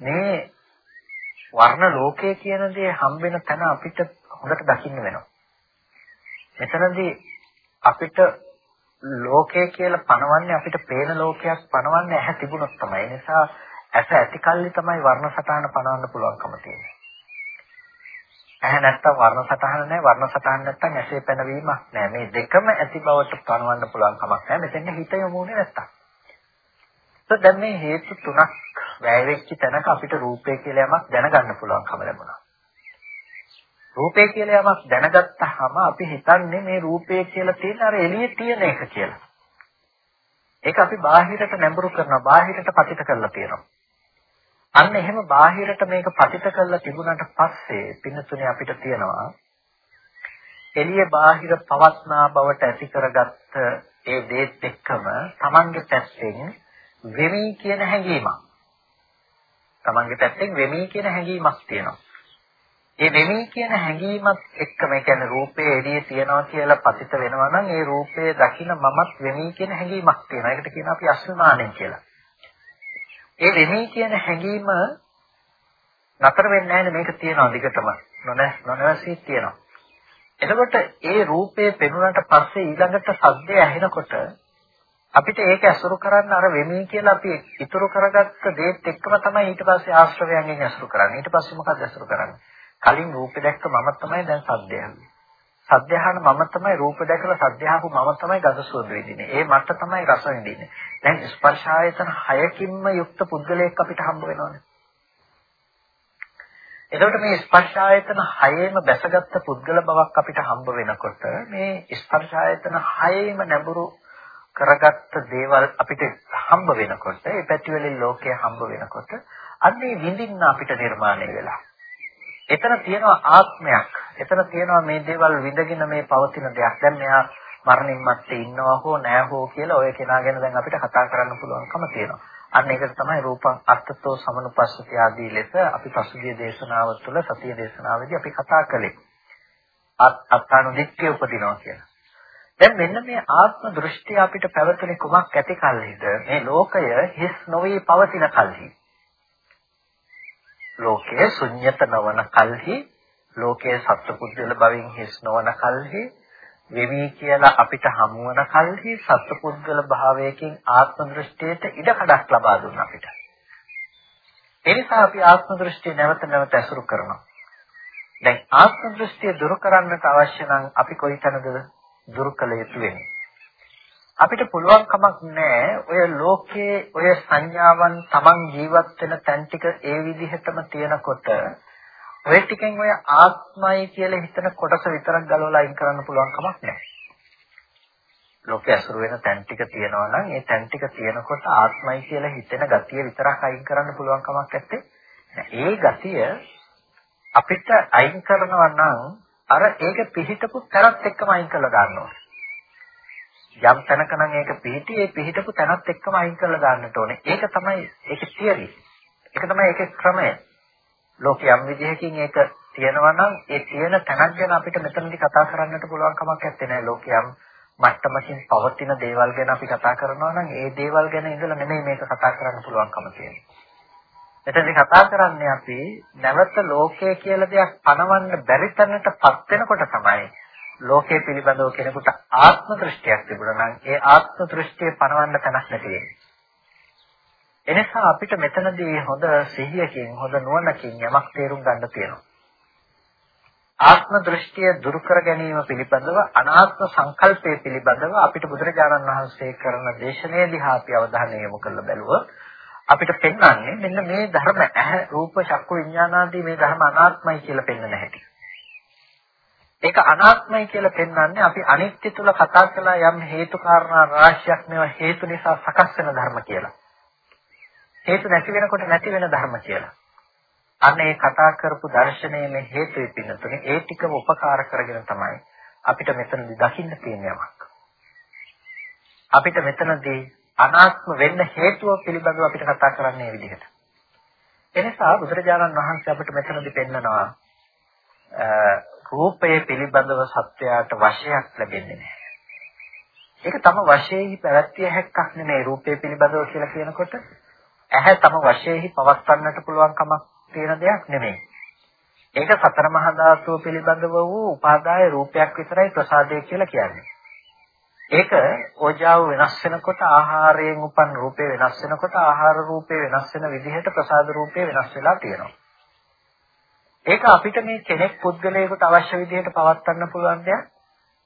Speaker 1: මේ වර්ණ ලෝකය කියන දේ හම්බෙන තැන අපිට හොඳට දකින්න වෙනවා. මෙතනදී අපිට ලෝකය කියලා පනවන්නේ අපිට පේන ලෝකයක් පනවන්නේ ඇහැ තිබුණොත් තමයි. ඒ නිසා ඇස ඇති කල්ලි තමයි වර්ණ සටහන පනවන්න පුළුවන්කම තියෙන්නේ. ඇහැ නැත්තම් වර්ණ සටහන නැහැ වර්ණ සටහන නැත්තම් ඇසේ පැනවීමක් නැහැ මේ දෙකම ඇති බවට පනවන්න පුළුවන් කමක් නැහැ මෙතෙන් හිත යොමුනේ නැත්තම් તો දැන් මේ හේතු තුනක් වැය වෙච්ච තැනක අපිට රූපය කියලා යමක් දැනගන්න පුළුවන්කම ලැබුණා. රූපය කියලා යමක් දැනගත්තාම අපි හිතන්නේ මේ රූපය කියලා තියෙන අර එළියේ තියෙන එක කියලා. ඒක අපි බාහිරට නැඹුරු කරනවා බාහිරට පතිත කරලා තියෙනවා. අන්න එහෙම බාහිරට මේක පතිත කරලා තිබුණාට පස්සේ පින්නතුනේ අපිට තියෙනවා එළිය බාහිර පවස්නා බවට ඇති කරගත්ත ඒ දේත් එක්කම Tamange පැත්තෙන් වෙමි කියන හැඟීමක් තමන්ගේ පැත්තෙන් වෙමි කියන හැඟීමක් තියෙනවා. ඒ වෙමි කියන හැඟීමත් එක්කම ඒ කියන්නේ රූපේ එළියේ තියනවා කියලා පතිත වෙනවා නම් ඒ රූපේ දකින මමත් වෙමි කියන හැඟීමක් තියෙනවා. ඒකට කියනවා අපි අස්විමානෙන් කියලා. ඒ වෙමි කියන හැඟීම නතර වෙන්නේ නැහැ මේක තියෙනවා දිගටම. නොනැස් නොනැසී තියෙනවා. එතකොට ඒ රූපේ පෙනුනට පස්සේ ඊළඟට සද්දය ඇහෙනකොට අපිට ඒක ඇසුරු කරන්න අර වෙමි කියලා අපි ඉතුරු කරගත්ත දේත් එක්කම තමයි ඊට පස්සේ ආශ්‍රවයන්ගෙන් ඇසුරු කරන්නේ. ඊට පස්සේ මොකක්ද ඇසුරු කරන්නේ? කලින් රූපේ දැක්ක මම තමයි දැන් සද්දය අහන්නේ. සද්ද අහන මම තමයි රූප දැකලා සද්ද අහපු මම තමයි ගඳ සුවඳ විඳින්නේ. ඒ මට තමයි රස විඳින්නේ. දැන් ස්පර්ශ ආයතන හයකින්ම යුක්ත පුද්ගලයෙක් අපිට හම්බ වෙනවනේ. එතකොට මේ ස්පර්ශ ආයතන හයේම බැසගත්ත පුද්ගල බවක් අපිට හම්බ වෙනකොට මේ ස්පර්ශ ආයතන හයේම නැඹුරු කරගත්ත දේවල් අපිට හම්බ වෙනකොට ඒ පැතිවලින් ලෝකය හම්බ වෙනකොට අන්නේ විඳින්න අපිට නිර්මාණය වෙලා. එතන තියෙනවා ආත්මයක්. එතන තියෙනවා මේ දේවල් විඳගෙන මේ පවතින දෙයක්. දැන් මෙයා මරණින් මත්තේ ඉන්නවා හෝ නැහැ හෝ කියලා ඔය කෙනා ගැන දැන් අපිට කතා කරන්න පුළුවන්කම තියෙනවා. අන්න ඒකට තමයි රූපං අත්තතෝ සමනුපස්සති ආදී ලෙස අපි පසුගිය දේශනාව තුළ සතිය දේශනාවේදී අපි කතා කළේ. අත්තානුදික්කේ උපදිනවා කියලා. දැන් මෙන්න මේ ආත්ම දෘෂ්ටි අපිට පැවතුනේ කුමක් ඇති කල්හිද? මේ ලෝකය හිස් නොවේ පවතින කල්හි. ලෝකයේ ශුන්්‍යත නොවන කල්හි, ලෝකයේ සත්පුද්ගල භවෙන් හිස් නොවන කල්හි, වෙවි කියලා අපිට හමු වන කල්හි සත්පුද්ගල භාවයකින් ආත්ම දෘෂ්ටියට ඉඩ කඩක් ලබා දුන්න අපිට. ඒ නිසා අපි ආත්ම දෘෂ්ටිය නැවත නැවත ඇසුරු කරනවා. දැන් ආත්ම දෘෂ්ටිය දුරු කරන්නට අවශ්‍ය නම් අපි කොයිතැනද දුරු කළ යුතු වෙන්නේ? අපිට පුළුවන් කමක් නැහැ ඔය ලෝකයේ ඔය සංඥාවන් Taman ජීවත් වෙන තැන් ටික ඒ විදිහටම තියනකොට ඔය ටිකෙන් ඔය ආත්මයි කියලා හිතන කොටස විතරක් ගලවලා අයින් කරන්න පුළුවන් කමක් නැහැ. ලෝකයේ අසුර වෙන තැන් ටික තියෙනවා නම් ඒ තැන් ටික තියෙනකොට ආත්මයි කියලා හිතෙන ගතිය විතරක් අයින් කරන්න පුළුවන් කමක් නැත්තේ. ඒ ගතිය අපිට අයින් කරනවා නම් අර ඒක පිහිටපු තැනත් එක්කම අයින් කරලා දාන්න ඕනේ. යම් තැනක නම් ඒක පිහිටි ඒ පිහිටපු තැනත් එක්කම අයින් කරලා දාන්නට ඕනේ. ඒක තමයි ඒකේ තියරි. ඒක තමයි ඒකේ ක්‍රමය. ලෝකයේ යම් විදිහකින් ඒක තියෙනවා නම් ඒ තියෙන තැනක් ගැන අපිට මෙතනදී කතා කරන්නට පුළුවන් කමක් නැත්තේ නෑ. ලෝකයේ යම් මට්ටමකින් පවතින දේවල් ගැන අපි කතා කරනවා නම් ඒ දේවල් ගැන ඉඳලා නෙමෙයි මේක කතා කරන්න පුළුවන්කම තියෙන්නේ. එතනදී කතා කරන්නේ අපි නැවත ලෝකය කියලා දෙයක් පනවන්න බැරි තැනටපත් වෙනකොට තමයි ලෝකයේ පිළිබඳව කෙනෙකුට ආත්ම දෘෂ්ටියක් තිබුණා නම් ඒ ආත්ම දෘෂ්ටිය පනවන්න තැනක් නැති වෙන්නේ. එනිසා අපිට මෙතනදී හොඳ සිහියකින් හොඳ නුවණකින් යමක් තේරුම් ගන්න තියෙනවා. ආත්ම දෘෂ්ටිය දුරු කර ගැනීම පිළිබඳව අනාත්ම සංකල්පය පිළිබඳව අපිට බුදුරජාණන් වහන්සේ කරන දේශනාවේදී අපි අවධානය යොමු කරලා බැලුවොත් අපිට පෙන්වන්නේ මෙන්න මේ ධර්ම ඇහැ රූප චක්කු විඥානාදී මේ ධර්ම අනාත්මයි කියලා පෙන්වන හැටි. ඒක අනාත්මයි කියලා පෙන්වන්නේ අපි අනිත්‍ය තුල කතා කළා යම් හේතු කාරණා රාශියක් මේවා හේතු නිසා සකස් වෙන ධර්ම කියලා. හේතු නැති වෙනකොට නැති වෙන ධර්ම කියලා. අන්න ඒ කතා කරපු දර්ශනයේ මේ හේතුයි පින්නතුනේ ඒ ටිකම උපකාර කරගෙන තමයි අපිට මෙතනදී දකින්න තියෙන යමක්. අපිට මෙතනදී අනාත්ම වෙන්න හේතුව පිළිබඳව අපිට කතා කරන්නේ විදිහට. එනිසා බුදුරජාණන් වහන්සේ අපිට මෙතනදී පෙන්නනවා රූපය පිළිබඳව සත්‍යයට වශයක් ලැබෙන්නේ නැහැ. ඒක තම වශයෙන්හි පැවැත්විය හැක්කක් නෙමෙයි රූපය පිළිබඳව කියලා කියනකොට ඇහැ තම වශයෙන්හි පවත්වන්නට පුළුවන් කමක් තියෙන දෙයක් නෙමෙයි. ඒක සතර මහා ධාතුව පිළිබඳව වූ උපාදාය රූපයක් විතරයි ප්‍රසාදය කියලා කියන්නේ. ඒක ඕජාව වෙනස් වෙනකොට ආහාරයෙන් උපන් රූපේ වෙනස් වෙනකොට ආහාර රූපේ වෙනස් වෙන විදිහට ප්‍රසාද රූපේ වෙනස් වෙලා තියෙනවා. ඒක අපිට මේ කෙනෙක් පුද්ගලයෙකුට අවශ්‍ය විදිහට පවත්වන්න පුළුවන් දෙයක්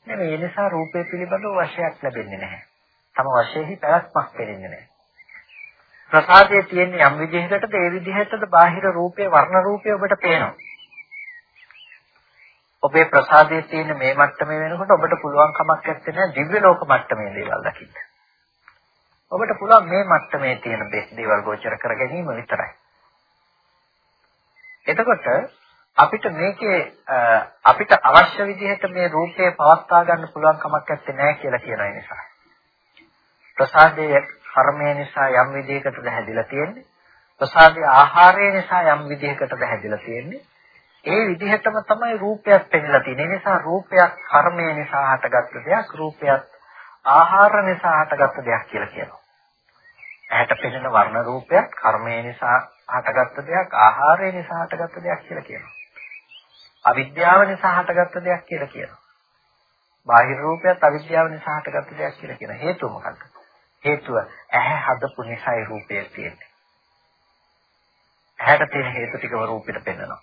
Speaker 1: නෙමෙයි. ඒ නිසා රූපේ පිළිබඳව වශයක් ලැබෙන්නේ නැහැ. තම වශයෙන්හි පැවැත්මක් දෙන්නේ නැහැ. ප්‍රසාදයේ තියෙන යම් විදිහකටද ඒ විදිහටද බාහිර රූපේ වර්ණ රූපේ ඔබට පේනවා. ඔබේ ප්‍රසාදයේ තියෙන මේ මට්ටමේ වෙනකොට ඔබට පුළුවන් කමක් නැත්තේ දිව්‍ය ලෝක මට්ටමේ දේවල් දකින්න. ඔබට පුළුවන් මේ මට්ටමේ තියෙන දේවල් ගෝචර කර ගැනීම විතරයි. එතකොට අපිට මේකේ අපිට අවශ්‍ය විදිහට මේ රූපේ පවත්වා ගන්න පුළුවන් කමක් නැත්තේ කියලා කියන නිසා. ප්‍රසාදයේ කර්මය නිසා යම් විදිහකටද හැදිලා තියෙන්නේ. ප්‍රසාදයේ ආහාරය නිසා යම් විදිහකටද හැදිලා තියෙන්නේ. ඒ විදිහටම තමයි රූපයක් පෙන්නලා තියෙන්නේ. ඒ නිසා රූපයක් කර්මය නිසා හටගත්ත දෙයක්, රූපයක් ආහාර නිසා හටගත්ත දෙයක් කියලා කියනවා. ඇහැට පෙනෙන වර්ණ රූපයක් කර්මය නිසා හටගත්ත දෙයක්, ආහාරය නිසා හටගත්ත දෙයක් කියලා කියනවා. අවිද්‍යාව නිසා හටගත්ත දෙයක් කියලා කියනවා. බාහිර රූපයත් අවිද්‍යාව නිසා හටගත්ත දෙයක් කියලා කියන හේතුව මොකක්ද? හේතුව ඇහැ හදපු නිසායි රූපය තියෙන්නේ. ඇහැට තියෙන හේතු ටිකම රූපෙට පෙන්වනවා.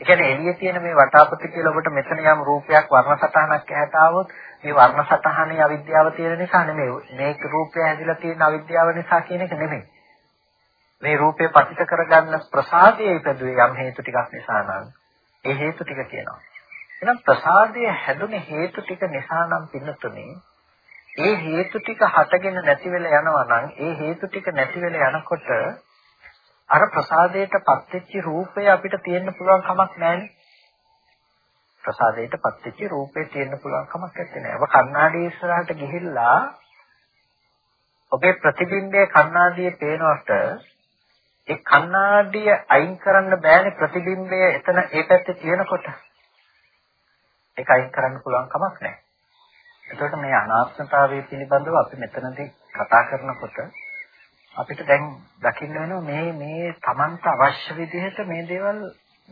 Speaker 1: ඒ කියන්නේ එළියේ තියෙන මේ වටාපති කියලා ඔබට මෙතන යම් රූපයක් වර්ණ සටහනක් ඇහැට ආවොත් මේ වර්ණ සටහනේ අවිද්‍යාව තියෙන නිසා නෙමෙයි. මේක රූපය හැදිලා තියෙන අවිද්‍යාව නිසා කියන එක නෙමෙයි. මේ රූපය පතිත කරගන්න ප්‍රසාදයේ ඉපදුවේ යම් හේතු ටිකක් නිසා නම් ඒ හේතු ටික කියනවා. එහෙනම් ප්‍රසාදයේ හැදුනේ හේතු ටික නිසා නම් පින්නතුනේ ඒ හේතු ටික හටගෙන නැති වෙලා යනවා නම් ඒ හේතු ටික නැති වෙලා යනකොට අර ප්‍රසාදයටපත් වෙච්ච රූපය අපිට තියෙන්න පුළුවන් කමක් නැහැනේ. ප්‍රසාදයටපත් වෙච්ච රූපේ තියෙන්න පුළුවන් කමක් නැත්තේ. ඔබ කණ්ණාඩිය ඉස්සරහට ගිහිල්ලා ඔබේ ප්‍රතිබිම්බයේ කණ්ණාඩියේ පේනවට ඒ කණ්ණාඩිය අයින් කරන්න බෑනේ ප්‍රතිබිම්බය එතන ඒ පැත්තේ තියෙනකොට. ඒක අයින් කරන්න පුළුවන් කමක් නැහැ. එතකොට මේ අනාත්මතාවය පිළිබඳව අපි මෙතනදී කතා කරනකොට අපිට දැන් දකින්න වෙනවා මේ මේ Tamanta අවශ්‍ය විදිහට මේ දේවල්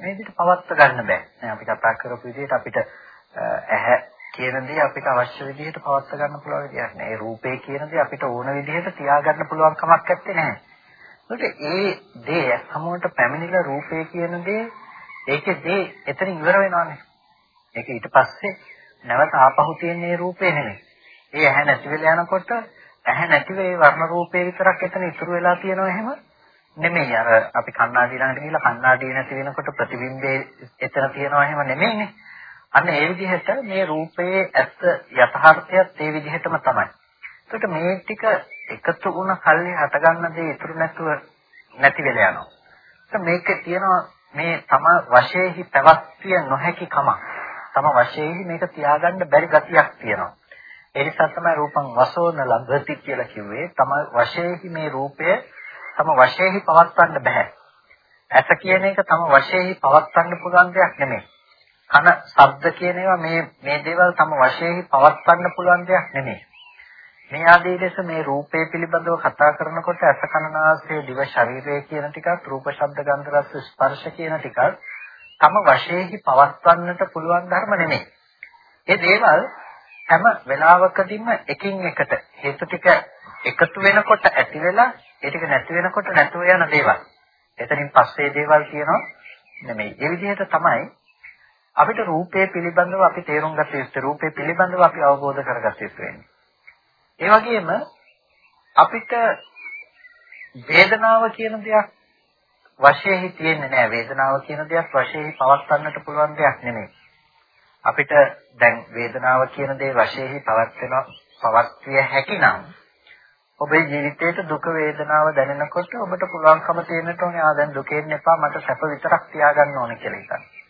Speaker 1: මේ විදිහට පවත්ව ගන්න බෑ. දැන් අපි කතා කරපු විදිහට අපිට ඇහැ කියන දේ අපිට අවශ්‍ය විදිහට පවත්ව ගන්න පුළුවන් විදියක් නෑ. ඒ රූපේ කියන දේ අපිට ඕන විදිහට තියාගන්න පුළුවන් කමක් නැත්තේ නෑ. ඒකට ඒ දේ සමුවට පැමිණිලා රූපේ කියන දේ ඒකේ දේ එතන ඉවර වෙනවානේ. ඒක ඊට පස්සේ නැවත ආපහු තියෙන මේ රූපේ නෙමෙයි. ඒ ඇහැ නැති වෙලා යනකොට ඇහැ නැතිව ඒ වර්ණ රූපේ විතරක් එතන ඉතුරු වෙලා තියෙනවා එහෙම නෙමෙයි. අර අපි කණ්ණාඩි ළඟට ගිහිල්ලා කණ්ණාඩිය නැති වෙනකොට ප්‍රතිබිම්බේ එතන තියෙනවා එහෙම නෙමෙයිනේ. අන්න ඒ විදිහට මේ රූපයේ ඇත්ත යථාර්ථයත් ඒ විදිහටම තමයි. ඒකට මේ ටික එකතු වුණ කල්හි හටගන්න දේ ඉතුරු නැතුව නැති වෙලා යනවා. මේක තියෙනවා මේ තම වශයෙන්හි පැවැත්විය නොහැකි කම. තම වශයෙන්හි මේක තියාගන්න බැරි ගතියක් තියෙනවා. ඒ නිසා තමයි රූපං වසෝන ලබ්ධති කියලා කිව්වේ. තම වශයෙන්හි මේ රූපය තම වශයෙන්හි පවත්වන්න බෑ. ඇස කියන එක තම වශයෙන්හි පවත්වන්න පුළුවන් දෙයක් නෙමෙයි. කන ශබ්ද කියන ඒවා මේ මේ දේවල් තම වශයෙන්හි පවත්වන්න පුළුවන් දෙයක් නෙමෙයි. මේ ආදී ලෙස මේ රූපේ පිළිබඳව කතා කරනකොට අස කනනාසය දිව ශරීරය කියන ටිකත් රූප ශබ්ද ගන්ධ රස ස්පර්ශ කියන ටිකත් තම වශයෙන්හි පවත්වන්නට පුළුවන් ධර්ම නෙමෙයි. ඒ දේවල් හැම වෙලාවකදීම එකින් එකට හේතු ටික එකතු වෙනකොට ඇති වෙලා ඒ ටික නැති වෙනකොට නැතුව යන දේවල්. එතනින් පස්සේ දේවල් කියනවා නෙමෙයි. ඒ විදිහට තමයි අපිට රූපේ පිළිබඳව අපි තේරුම් ගත යුත්තේ රූපේ පිළිබඳව අපි අවබෝධ කරගත යුතු වෙන්නේ. ඒ වගේම අපිට වේදනාව කියන දෙයක් වශයෙන් තියෙන්නේ නැහැ. වේදනාව කියන දෙයක් වශයෙන් පවත්වන්නට පුළුවන් දෙයක් නෙමෙයි. අපිට දැන් වේදනාව කියන දේ වශයෙන් පවත්වන පවත්විය හැකිනම් ඔබේ ජීවිතයේ දුක වේදනාව දැනෙනකොට ඔබට පුළුවන්කම තියෙනට ඕනේ ආ දැන් දුකෙන් එපා මට සැප විතරක් තියාගන්න ඕනේ කියලා හිතන්න.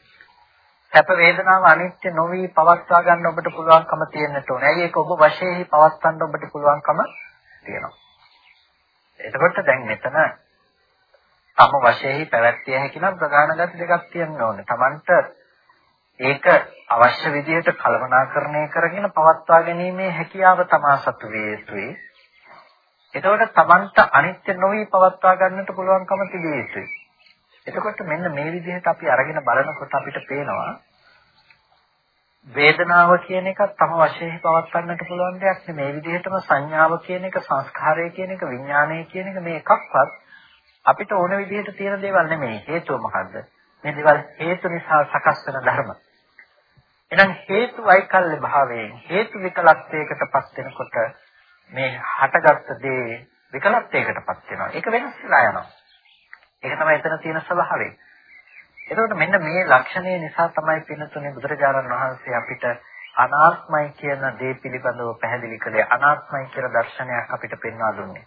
Speaker 1: සැප වේදනාව අනිත්‍ය නොවි පවත්වා ගන්න ඔබට පුළුවන්කම තියෙන්නට ඕනේ. ඇයි ඒක ඔබ වශයෙන් පවත්වන්න ඔබට පුළුවන්කම තියෙනවා. එතකොට දැන් මෙතන තම වශයෙන් පැවැත්විය හැකි නම් ප්‍රධාන ගති දෙකක් තියෙන්න ඕනේ. Tamanට ඒක අවශ්‍ය විදිහට කළමනාකරණය කරගෙන පවත්වා ගැනීමේ හැකියාව තමා සතු වේ යුතුයි. එතකොට Tamanට අනිත්‍ය නොවි පවත්වා ගන්නට පුළුවන්කම තිබිය යුතුයි. එතකොට මෙන්න මේ විදිහට අපි අරගෙන බලනකොට අපිට පේනවා වේදනාව කියන එක තම වශයෙන් පවත්වන්නට පුළුවන් දෙයක් නෙමෙයි. මේ විදිහටම සංඥාව කියන එක, සංස්කාරය කියන එක, විඥානය කියන එක මේ එකක්වත් අපිට ඕන විදිහට තියෙන දේවල් නෙමෙයි. හේතුව මොකද්ද? මේ දේවල් හේතු නිසා සකස් වෙන ධර්ම. එහෙනම් හේතු වෛකල්‍ය භාවයෙන් හේතු විකලත්වයකටපත් වෙනකොට මේ හටගත්ත දේ විකලත්වයකටපත් වෙනවා. ඒක වෙනස් වෙලා යනවා. ඒක තමයි එතන තියෙන ස්වභාවය. එතකොට මෙන්න මේ ලක්ෂණය නිසා තමයි පින්නතුනේ බුදුරජාණන් වහන්සේ අපිට අනාත්මයි කියන දේ පිළිබඳව පැහැදිලි කළේ අනාත්මයි කියලා දර්ශනයක් අපිට පෙන්වා දුන්නේ.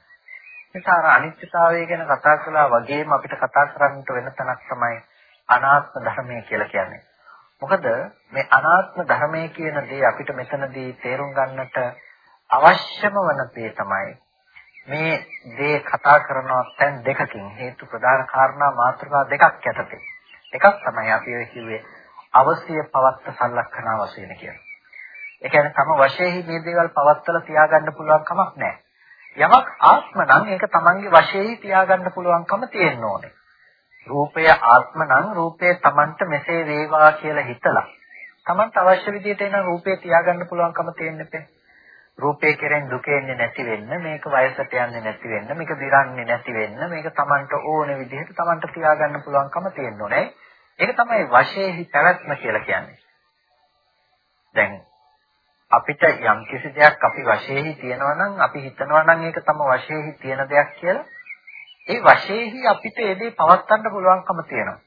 Speaker 1: නිසා අර අනිත්‍යතාවය ගැන කතා කළා වගේම අපිට කතා කරන්නට වෙන තැනක් තමයි අනාත්ම ධර්මය කියලා කියන්නේ. මොකද මේ අනාත්ම ධර්මය කියන දේ අපිට මෙතනදී තේරුම් ගන්නට අවශ්‍යම වන දේ තමයි මේ දේ කතා කරන තැන් දෙකකින් හේතු ප්‍රධාන කාරණා මාතෘකා දෙකක් යටතේ. එකක් තමයි අපි ඔය කිව්වේ අවශ්‍ය පවත්ත සලක්ෂණ වශයෙන් කියන්නේ. ඒ කියන්නේ තම වශයෙන් මේ දේවල් පවත්තලා තියාගන්න පුළුවන් කමක් නැහැ. යමක් ආත්ම නම් ඒක තමන්ගේ වශයෙන් තියාගන්න පුළුවන්කම තියෙන්න ඕනේ. රූපය ආත්ම නම් රූපය තමන්ට මෙසේ වේවා කියලා හිතලා තමන්ට අවශ්‍ය විදිහට එන රූපේ තියාගන්න පුළුවන්කම තියෙන්න එපේ. රූපේ කෙරෙන් දුක එන්නේ නැති වෙන්න මේක වයසට යන්නේ නැති වෙන්න මේක දිරන්නේ නැති වෙන්න මේක Tamanට ඕන විදිහට Tamanට තියාගන්න පුළුවන්කම තියෙන්න ඕනේ. ඒක තමයි වශයේහි පැවැත්ම කියලා කියන්නේ. දැන් අපිට යම් කිසි දෙයක් අපි වශයේහි තියනවා නම් අපි හිතනවා නම් ඒක තම වශයේහි තියෙන දෙයක් කියලා. ඒ වශයේහි අපිට ඒ දේ පවත්වන්න පුළුවන්කම තියෙනවා.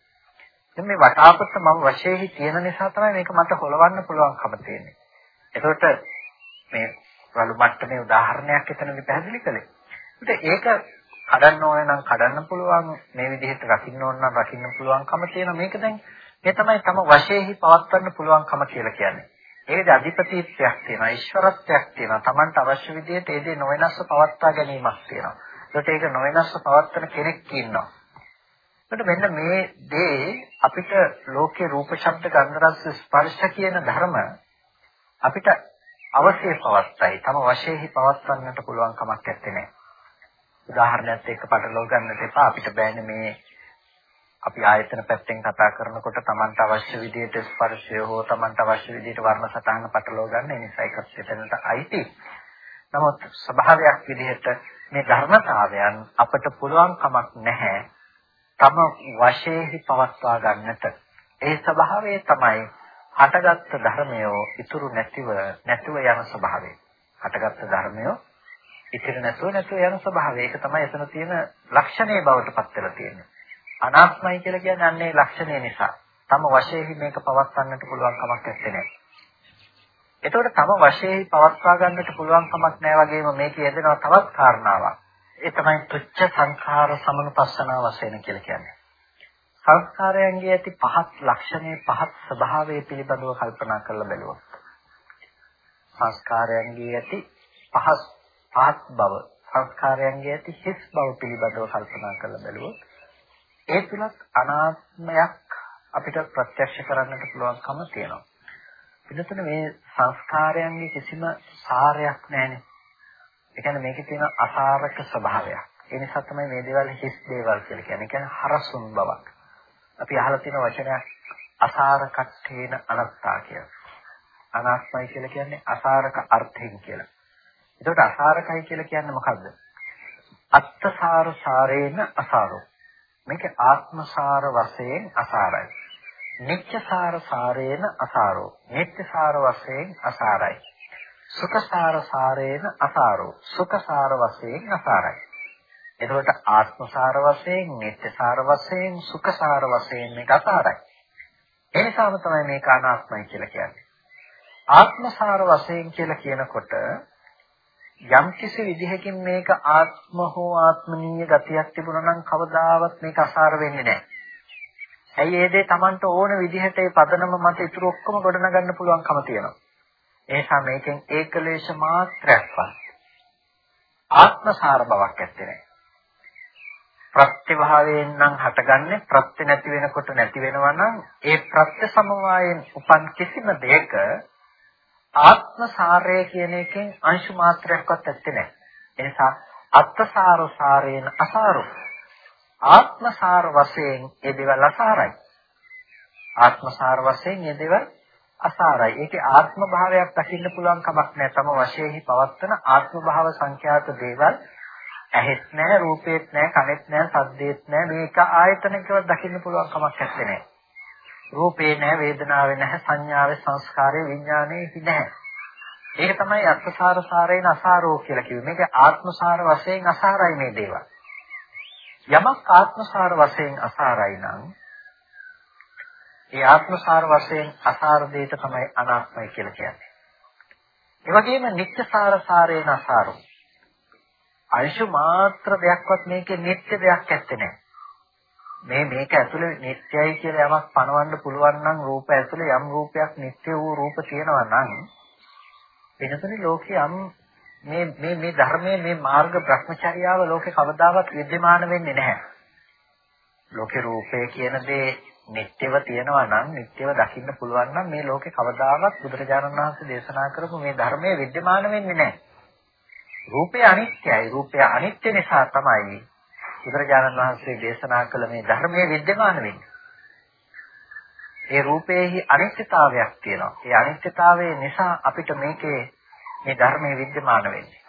Speaker 1: දැන් මේ වටාපත මම වශයේහි තියෙන නිසා තමයි මේක මට හොලවන්න පුළුවන්කම තියෙන්නේ. එතකොට මේ රළු මට්ටමේ උදාහරණයක් එතනදි පැහැදිලි කළේ. ඒක කඩන්න ඕනේ නම් කඩන්න පුළුවන් මේ විදිහට රකින්න ඕන නම් රකින්න පුළුවන්කම තියෙන මේක දැන් මේ තමයි තම වශයෙන්හි පවත්වන්න පුළුවන්කම කියලා කියන්නේ. ඒකේ අධිපතිත්වයක් තියෙනවා, ඊශ්වරත්වයක් තියෙනවා. Tamanට අවශ්‍ය විදිහට ඒ දේ නොවෙනස්ව පවත්වා ගැනීමක් තියෙනවා. ඒකට ඒක නොවෙනස්ව පවත්වන කෙනෙක් ඉන්නවා. එතකොට මෙන්න මේ දේ අපිට ලෝකේ රූප ශබ්ද ගන්ධ රස ස්පර්ශ කියන ධර්ම අපිට අවශ්‍ය පවත්තයි. තම වශයෙන්හි පවත්වන්නට පුළුවන් කමක් නැත්තේ. උදාහරණයක් එක්ක පටලව ගන්නට එපා. අපිට බෑනේ මේ අපි ආයතන පැත්තෙන් කතා කරනකොට Tamanට අවශ්‍ය විදිහට ස්පර්ශය හෝ Tamanට අවශ්‍ය විදිහට වර්ණ සටහන පටලව ගන්න. ඒ නිසා ඒකත් එතනට අයිති. නමුත් ස්වභාවයක් විදිහට මේ ධර්මතාවයන් අපට පුළුවන් කමක් නැහැ. තම වශයෙන්හි පවත්වා ගන්නට. ඒ ස්වභාවය තමයි හටගත් ධර්මය ඉතුරු නැතිව නැතුව යන ස්වභාවය. හටගත් ධර්මය ඉතිරි නැතුව නැතුව යන ස්වභාවය. ඒක තමයි එතන තියෙන ලක්ෂණයේ බවට පත් වෙලා තියෙන්නේ. අනාත්මයි කියලා කියන්නේ අන්නේ ලක්ෂණය නිසා. තම වශයෙන් මේක පවත්වන්නට පුළුවන් කමක් නැත්තේ. එතකොට තම වශයෙන් පවත්වා ගන්නට පුළුවන් කමක් නැහැ වගේම මේක යෙදෙනවා තවත් කාරණාවක්. ඒ තමයි තුච්ච සංඛාර සමනුපස්සනා වශයෙන් කියලා කියන්නේ. සංස්කාරයන්ගේ ඇති පහත් ලක්ෂණේ පහත් ස්වභාවය පිළිබඳව කල්පනා කරලා බැලුවොත් සංස්කාරයන්ගේ ඇති පහත් පහත් බව සංස්කාරයන්ගේ ඇති හිස් බව පිළිබඳව කල්පනා කරලා බැලුවොත් ඒ තුලත් අනාත්මයක් අපිට ප්‍රත්‍යක්ෂ කරන්නට පුළුවන්කම තියෙනවා. පිළිතුර මේ සංස්කාරයන්ගේ කිසිම සාරයක් නැහැනේ. ඒ කියන්නේ මේකේ තියෙන අසාරක ස්වභාවයක්. ඒ නිසා තමයි මේ දේවල් හිස් දේවල් කියලා කියන්නේ. ඒ කියන්නේ හරසුන් බවක්. අපි අහලා තියෙන වචනයක් අසාරකට්ඨේන අනත්තා කියලා. අනාත්මයි කියලා කියන්නේ අසාරක අර්ථයෙන් කියලා. එතකොට අසාරකයි කියලා කියන්නේ මොකද්ද? අත්තසාර සාරේන අසාරෝ මේක ආත්මසාර වශයෙන් අසාරයි. නිත්‍යසාර සාරේන අසාරෝ. නිත්‍යසාර වශයෙන් අසාරයි. සුඛසාර සාරේන අසාරෝ. සුඛසාර වශයෙන් අසාරයි. එතකොට ආත්මසාර වශයෙන්, නිත්‍යසාර වශයෙන්, සුඛසාර වශයෙන් මේක අසාරයි. ඒ නිසාම තමයි මේක අනාත්මයි කියලා කියන්නේ. ආත්මසාර වශයෙන් කියලා කියනකොට යම් කිසි විදිහකින් මේක ආත්ම හෝ ආත්මනීය ගතියක් තිබුණා නම් කවදාවත් මේක අසාර වෙන්නේ නැහැ. ඇයි ඒ දේ Tamanට ඕන විදිහට ඒ පදනම මත ඉතුරු ඔක්කොම ගොඩනගන්න පුළුවන්කම තියෙනවා. ඒ නිසා මේකෙන් ඒකලේශ මාත්‍රයක්වත් ආත්මසාර බවක් ඇත්තේ නැහැ. ප්‍රත්‍යභාවයෙන් නම් හටගන්නේ ප්‍රත්‍ය නැති වෙනකොට නැති වෙනවා නම් ඒ ප්‍රත්‍ය සමவாயෙන් උපන් කිසිම දෙයක ආත්ම සාරය කියන එකෙන් අංශු මාත්‍රයක්වත් ඇත්තේ නැහැ. ඒ නිසා අත්සාර සාරේන අසාරෝ. ආත්ම සාර වශයෙන් ඒ දේවල් අසාරයි. ආත්ම සාර වශයෙන් ඒ දේවල් අසාරයි. ඒකේ ආත්ම භාවයක් දකින්න පුළුවන් කමක් නැහැ. තම වශයෙන්හි පවත්තන ආත්ම භාව සංඛ්‍යාත දේවල් ඇහෙත් නැහැ, රූපෙත් නැහැ, කනෙත් නැහැ, සද්දෙත් නැහැ. මේක ආයතනකවත් දකින්න පුළුවන් කමක් නැත්තේ. රූපේ නැහැ, වේදනාවේ නැහැ, සංඥාවේ සංස්කාරයේ විඥානයේ නැහැ. ඒක තමයි අත්සාර සාරේන අසාරෝ කියලා කිව්වේ. මේක ආත්මසාර වශයෙන් අසාරයි මේ දේවල්. යමක් ආත්මසාර වශයෙන් අසාරයි නම් ඒ ආත්මසාර වශයෙන් අසාර දෙයට තමයි අනාත්මයි කියලා කියන්නේ. ඒ වගේම නිත්‍යසාර සාරේන අසාරෝ. අංශු මාත්‍ර දෙයක්වත් මේකේ නිත්‍ය දෙයක් ඇත්තේ නැහැ. මේ මේක ඇතුලේ නිට්ටයයි කියලා යමක් පනවන්න පුළුවන් නම් රූප ඇතුලේ යම් රූපයක් නිට්ටය වූ රූප තියෙනවා නම් වෙනතුනේ ලෝකේ යම් මේ මේ මේ ධර්මයේ මේ මාර්ග භ්‍රමචර්යාව ලෝකේ කවදාවත් विद्यमान වෙන්නේ නැහැ. ලෝකේ රූපය කියන දේ නිට්ටයව තියෙනවා නම් නිට්ටයව දකින්න පුළුවන් නම් මේ ලෝකේ කවදාවත් බුදුරජාණන් වහන්සේ දේශනා කරපු මේ ධර්මයේ विद्यमान වෙන්නේ නැහැ. රූපය අනිත්‍යයි. රූපය අනිත්‍ය නිසා තමයි බුදුරජාණන් වහන්සේ දේශනා කළ මේ ධර්මයේ विद्यमान වෙන්නේ. ඒ රූපයේහි අනිත්‍යතාවයක් තියෙනවා. ඒ අනිත්‍යතාවය නිසා අපිට මේකේ මේ ධර්මයේ विद्यमान වෙන්නේ.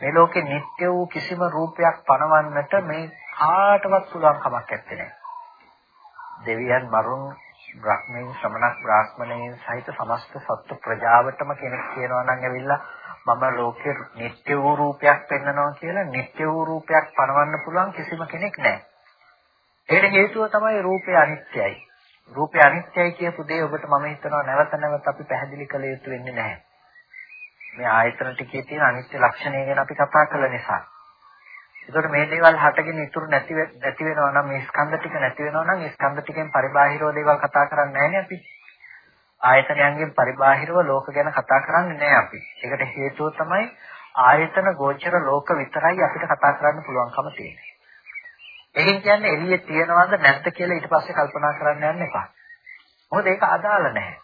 Speaker 1: මේ ලෝකේ නිට්ටය වූ කිසිම රූපයක් පනවන්නට මේ කාටවත් පුළුවන් කමක් නැත්තේ. දෙවියන් මරුන් බ්‍රහ්මයන් ශ්‍රමණක් බ්‍රාහ්මණයන් සහිත සමස්ත සත්ත්ව ප්‍රජාවටම කෙනෙක් කියනවා නම් ඇවිල්ලා මම ලෝකේ නිත්‍ය වූ රූපයක් පෙන්වනවා කියලා නිත්‍ය වූ රූපයක් පනවන්න පුළුවන් කිසිම කෙනෙක් නැහැ. ඒකට හේතුව තමයි රූපය අනිත්‍යයි. රූපය අනිත්‍යයි කියපු දේ ඔබට මම හිතනවා නැවත නැවත අපි පැහැදිලි කළ යුතු වෙන්නේ නැහැ. මේ ආයතන ටිකේ තියෙන අනිත්‍ය ලක්ෂණය ගැන අපි කතා කළ නිසා. ඒකට මේ දේවල් හටගෙන ඉතුරු නැති නැති වෙනවා නම් මේ ස්කන්ධ ටික නැති වෙනවා නම් ස්කන්ධ ටිකෙන් පරිබාහිරව දේවල් කතා කරන්නේ නැහැ අපි. ආයතනයන්ගෙන් පරිබාහිරව ලෝක ගැන කතා කරන්නේ නැහැ අපි. ඒකට හේතුව තමයි ආයතන ගෝචර ලෝක විතරයි අපිට කතා කරන්න පුළුවන්කම තියෙන්නේ. ඒකෙන් කියන්නේ එළියේ තියනවද නැද්ද කියලා ඊට පස්සේ කල්පනා කරන්න යන්න එපා. මොකද ඒක අදාළ නැහැ.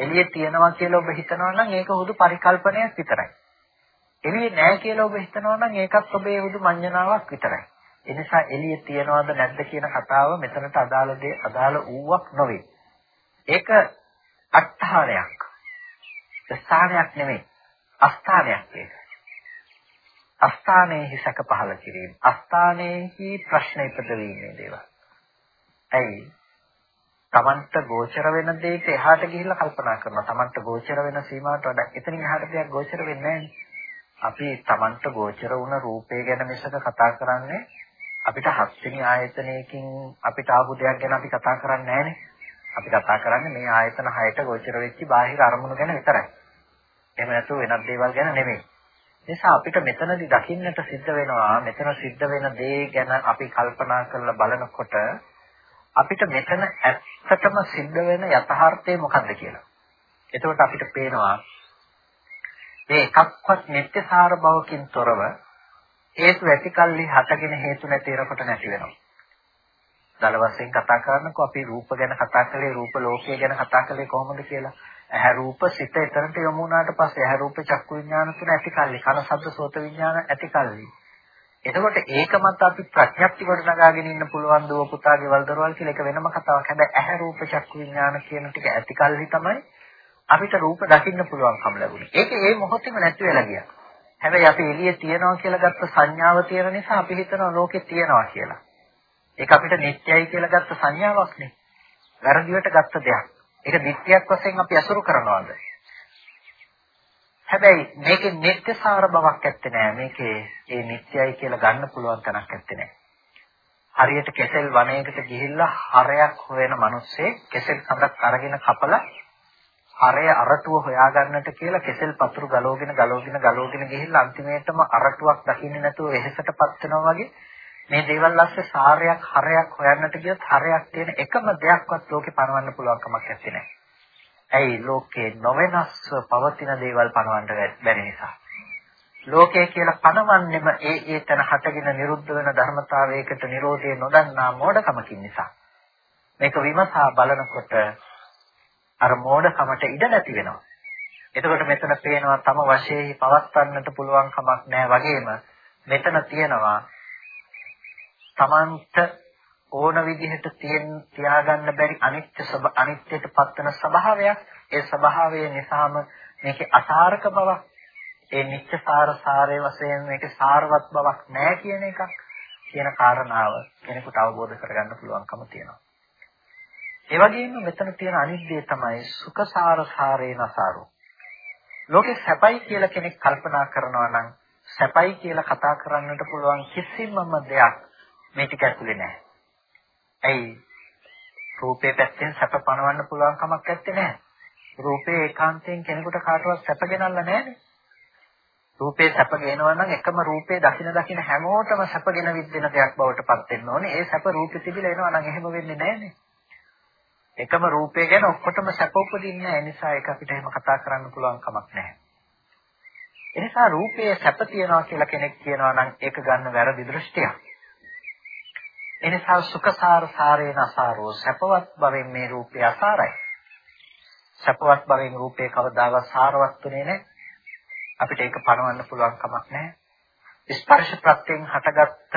Speaker 1: එළියේ තියනවා කියලා ඔබ හිතනවා නම් ඒක හුදු පරිකල්පනයක් විතරයි. එළියේ නැහැ කියලා ඔබ හිතනවා නම් ඒකත් ඔබේ හුදු මඤ්ඤණාවක් විතරයි. ඒ නිසා එළියේ තියනවද නැද්ද කියන කතාව මෙතනට අදාළ දේ අදාළ ඌවක් නොවේ. ඒක අත්හාරයක්. ස්ථානයක් නෙමෙයි. අස්ථානයක් ඒක. අස්ථානයේ හිසක පහල කිරීම. අස්ථානයේහි ප්‍රශ්න ඉපදවීමේ දේවල්. ඇයි? Tamanට ගෝචර වෙන දෙයක එහාට ගිහිල්ලා කල්පනා කරනවා. Tamanට ගෝචර වෙන සීමාවට වඩා එතනින් එහාට දෙයක් ගෝචර වෙන්නේ අපි Tamanට ගෝචර වුණ රූපය ගැන මිසක කතා කරන්නේ අපිට හත්වෙනි ආයතනයකින් අපිට ආපු දෙයක් ගැන අපි කතා කරන්නේ නැහැනේ. අපි කතා කරන්නේ මේ ආයතන හයට ගෝචර වෙච්ච බාහිර අරමුණු ගැන විතරයි. එහෙම නැතුව වෙනත් දේවල් ගැන නෙමෙයි. නිසා අපිට මෙතනදී දකින්නට සිද්ධ වෙනවා මෙතන සිද්ධ වෙන දේ ගැන අපි කල්පනා කරලා බලනකොට අපිට මෙතන ඇත්තටම සිද්ධ වෙන යථාර්ථය මොකක්ද කියලා. එතකොට අපිට පේනවා මේ එකක්වත් නිත්‍යසාර බවකින් තොරව හේතු ඇතිකල්ලි හටගෙන හේතු නැති වෙනකොට නැති වෙනවා. දල වශයෙන් කතා කරනකොට අපි රූප ගැන කතා කළේ රූප ලෝකය ගැන කතා කළේ කොහොමද කියලා. ඇහැ රූප සිත එතනට යොමු වුණාට පස්සේ ඇහැ රූප චක්කු විඥාන තුන ඇති කල්ලි කන ශබ්ද සෝත විඥාන ඇති කල්ලි එතකොට ඒක මත අපි ප්‍රඥප්ති කොට නගාගෙන ඉන්න පුළුවන් දුව පුතා ගෙවල් දරවල් කියලා එක වෙනම කතාවක්. හැබැයි ඇහැ රූප චක්කු විඥාන කියන ටික ඇති කල්හි තමයි අපිට රූප දකින්න පුළුවන්කම ලැබුණේ. ඒක ඒ මොහොතේම නැති වෙලා ගියා. හැබැයි අපි එළියේ තියනවා කියලා ගත්ත සංඥාව තියෙන නිසා අපි හිතනවා ලෝකේ තියනවා කියලා. ඒක අපිට නිත්‍යයි කියලා ගත්ත සංඥාවක් නේ. වැරදිවට ගත්ත දෙයක්. ඒක නිත්‍යයක් වශයෙන් අපි අසුරු කරනවාද? හැබැයි මේකේ නිත්‍යසාර බවක් ඇත්තේ නෑ. මේකේ ඒ නිත්‍යයි කියලා ගන්න පුළුවන් තැනක් ඇත්තේ නෑ. හරියට කෙසෙල් වනයේකට ගිහිල්ලා හරයක් හොයන මිනිස්සේ කෙසෙල් කඳක් අරගෙන කපලා හරය අරටුව හොයාගන්නට කියලා කෙසෙල් පතුරු ගලවගෙන ගලවගෙන ගලවගෙන ගිහිල්ලා අන්තිමේටම අරටුවක් දකින්නේ නැතුව වෙහෙසටපත් වෙනවා වගේ මේ දේවල් ඇස්සේ සාරයක් හරයක් හොයන්නට ගියොත් හරයක් තියෙන එකම දෙයක්වත් ලෝකේ පණවන්න පුළුවන් කමක් නැත්තේ. ඇයි ලෝකේ නොවෙනස්ව පවතින දේවල් පණවන්න බැරි නිසා. ලෝකය කියලා පණවන්නෙම ඒ ඒ තන හටගෙන නිරුද්ධ වෙන ධර්මතාවයකට Nirodhe නොදන්නා මෝඩකමකින් නිසා. මේක විමසා බලනකොට අර මෝඩකමට ඉඩ නැති වෙනවා. එතකොට මෙතන පේනවා තම වශයෙන් පවත්වන්නට පුළුවන් කමක් නැහැ වගේම මෙතන තියෙනවා Tamanට ඕන විදිහට තියන් තියාගන්න බැරි අනිත්‍ය සබ අනිත්‍යයට පත්වන ස්වභාවයක් ඒ ස්වභාවය නිසාම මේකේ අසාරක බවක් ඒ නිත්‍ය සාර සාරයේ වශයෙන් මේකේ සාරවත් බවක් නැහැ කියන එකක් කියන කාරණාව කෙනෙකුට අවබෝධ කරගන්න පුළුවන්කම තියෙනවා. ඒ වගේම මෙතන තියෙන අනිත් දේ තමයි සුඛසාර සාරේ නසාරෝ. ලෝකේ සැපයි කියලා කෙනෙක් කල්පනා කරනවා නම් සැපයි කියලා කතා කරන්නට පුළුවන් කිසිමම දෙයක් මේ ටික ඇතුලේ නැහැ. ඇයි? රූපේ පැත්තෙන් සැප පණවන්න පුළුවන් කමක් නැත්තේ නෑ. රූපේ ඒකාන්තයෙන් කෙනෙකුට කාටවත් සැප ගෙනල්ලා නෑනේ. රූපේ සැප ගේනවා නම් එකම රූපේ දකින දකින හැමෝටම සැපගෙන විද්දෙන දෙයක් බවට පත් වෙන්න ඕනේ. ඒ සැප රූපෙ තිබිලා එනවා නම් එහෙම වෙන්නේ නෑනේ. එකම රූපය ගැන ඔක්කොටම සැප උපදින්නේ නැහැ. ඒ නිසා ඒක අපිට එහෙම කතා කරන්න පුළුවන් කමක් නැහැ. එනිසා රූපයේ සැප තියනවා කියලා කෙනෙක් කියනවා නම් ඒක ගන්න වැරදි දෘෂ්ටියක්. එනිසා සුඛසාර සාරේන අසාරෝ සැපවත් භවෙන් මේ රූපය අසාරයි. සැපවත් භවෙන් රූපේ කවදාවත් සාරවත් වෙන්නේ නැහැ. අපිට ඒක පණවන්න පුළුවන් කමක් නැහැ. ස්පර්ශ ප්‍රත්‍යයෙන් හටගත්ත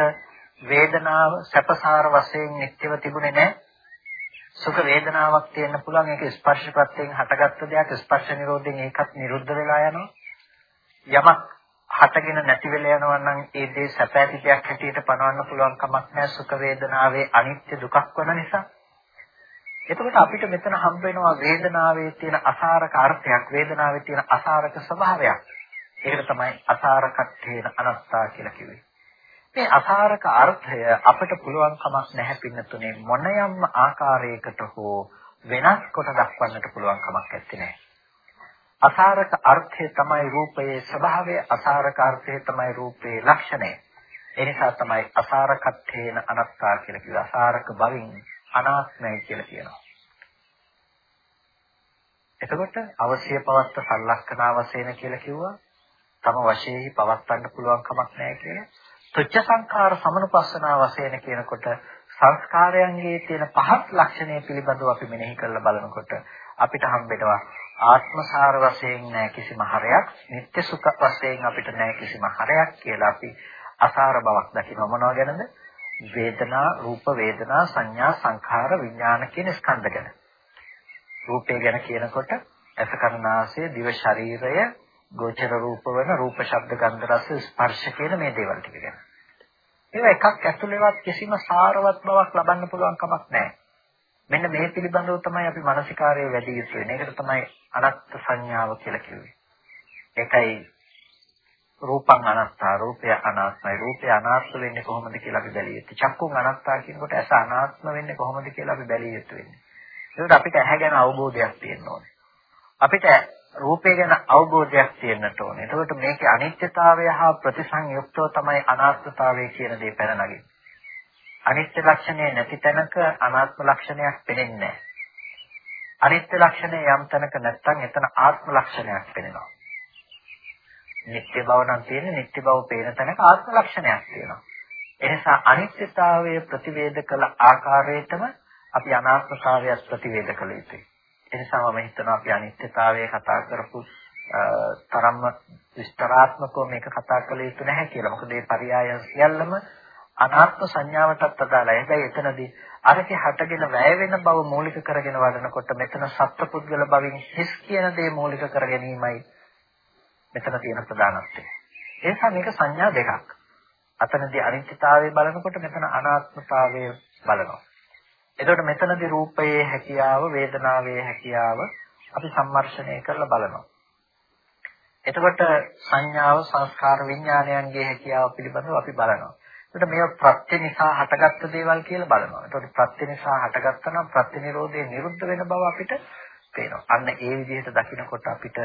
Speaker 1: වේදනාව සැපසාර වශයෙන් නිට්ටව තිබුණේ නැහැ. සුඛ වේදනාවක් තියෙන්න පුළුවන් ඒක ස්පර්ශ ප්‍රත්‍යයෙන් හටගත්ත දෙයක් ස්පර්ශ නිරෝධයෙන් ඒකත් නිරුද්ධ වෙලා යනවා. යමක් හටගෙන නැති වෙලා යනවා නම් ඒ දේ සැප ඇති දෙයක් හැටියට පනවන්න පුළුවන් කමක් නැහැ සුඛ වේදනාවේ අනිත්‍ය දුකක් වන නිසා. එතකොට අපිට මෙතන හම්බ වෙනවා වේදනාවේ තියෙන අසාරක අර්ථයක් වේදනාවේ තියෙන අසාරක ස්වභාවයක්. ඒකට තමයි අසාරකත්වේන අනත්තා කියලා කිව්වේ. මේ අසාරක අර්ථය අපිට පුළුවන් කමක් නැහැ පින්නතුනේ මොනයම් ආකාරයකට හෝ වෙනස් කොට දක්වන්නට පුළුවන් කමක් නැත්තේ. අසාරක අර්ථය තමයි රූපයේ ස්වභාවය අසාරක අර්ථය තමයි රූපයේ ලක්ෂණය. ඒ නිසා තමයි අසාරකත්වේන අනත්තා කියලා කිව්වා. අසාරක බවින් අනාත්මයි කියලා කියනවා. එතකොට අවශ්‍ය පවත්ත සලක්ෂණ වශයෙන් කියලා කිව්වා. තම වශයෙන් පවත්වන්න පුළුවන් කමක් නැහැ කියලා. තුච්ච සංඛාර සමනුපස්සනා වශයෙන් කියනකොට සංස්කාරයන්ගේ තියෙන පහත් ලක්ෂණය පිළිබඳව අපි මෙනෙහි කරලා බලනකොට අපිට හම්බෙනවා ආත්මසාර වශයෙන් නැහැ කිසිම හරයක්, නිත්‍ය සුඛ වශයෙන් අපිට නැහැ කිසිම හරයක් කියලා අපි අසාර බවක් දකිනවා මොනවා ගැනද? වේදනා, රූප වේදනා, සංඥා, සංඛාර, විඥාන කියන ස්කන්ධ ගැන. රූපය ගැන කියනකොට ඇස කර්ණාසය, දිව ශරීරය, ගෝචර රූප වෙන රූප ශබ්ද ගන්ධ රස ස්පර්ශ කියන මේ දේවල් ටික ගැන. ඒවා එකක් ඇතුළේවත් කිසිම සාරවත් බවක් ලබන්න පුළුවන් කමක් නැහැ. මෙන්න මේ පිළිබඳව තමයි අපි මානසිකාරයේ වැඩි යුතු වෙන්නේ. ඒකට තමයි අනත්ත් සංඥාව කියලා කිව්වේ. ඒකයි රූපං අනාත්තා රූපය අනාත්මයි රූපය අනාත්ම වෙන්නේ කොහොමද කියලා අපි බැලිය යුතුයි. චක්කුං අනාත්තා කියනකොට ඇස අනාත්ම වෙන්නේ කොහොමද කියලා අපි බැලිය යුතු වෙන්නේ. ඒකට අපිට ඇහැ ගැන අවබෝධයක් තියෙන්න ඕනේ. අපිට රූපය ගැන අවබෝධයක් තියෙන්නට ඕනේ. එතකොට මේකේ අනිත්‍යතාවය හා ප්‍රතිසංයුක්තව තමයි අනාත්මතාවය කියන දේ පැන නගින්නේ. අනිත්‍ය ලක්ෂණය නැති තැනක අනාත්ම ලක්ෂණයක් පෙනෙන්නේ නැහැ. අනිත්‍ය ලක්ෂණය යම් තැනක නැත්නම් එතන ආත්ම ලක්ෂණයක් පෙනෙනවා. නිත්‍ය බව නම් තියෙන්නේ නිත්‍ය බව පේන තැනක ආත්ම ලක්ෂණයක් තියෙනවා. එනිසා අනිත්‍යතාවය ප්‍රතිවේද කළ ආකාරයටම අපි අනාත්මතාවයත් ප්‍රතිවේද කළ යුතුයි. එනිසා මම හිතනවා අපි අනිත්‍යතාවය කතා කරපු තරම්ම විස්තරාත්මකව මේක කතා කළ යුතු නැහැ කියලා. මොකද මේ පරයය සියල්ලම අනාත්ම සංඥාවටත් අදාළයි. හැබැයි එතනදී අරකේ හටගෙන වැය වෙන බව මූලික කරගෙන වඩනකොට මෙතන සත්පුද්ගල බවින් හිස් කියන දේ මූලික කර ගැනීමයි මෙතන තියෙන ප්‍රධානත්වය. ඒ නිසා මේක සංඥා දෙකක්. අතනදී අනිත්‍යතාවය බලනකොට මෙතන අනාත්මතාවය බලනවා. එතකොට මෙතනදී රූපයේ හැකියාව, වේදනාවේ හැකියාව අපි සම්මර්ෂණය කරලා බලනවා. එතකොට සංඥාව, සංස්කාර විඥානයන්ගේ හැකියාව පිළිබඳව අපි බලනවා. එතකොට මේවා ප්‍රත්‍ය නිසා හටගත්ත දේවල් කියලා බලනවා. එතකොට ප්‍රත්‍ය නිසා හටගත්තා නම් ප්‍රත්‍ය නිරෝධය නිරුද්ධ වෙන බව අපිට පේනවා. අන්න ඒ විදිහට දකිනකොට අපිට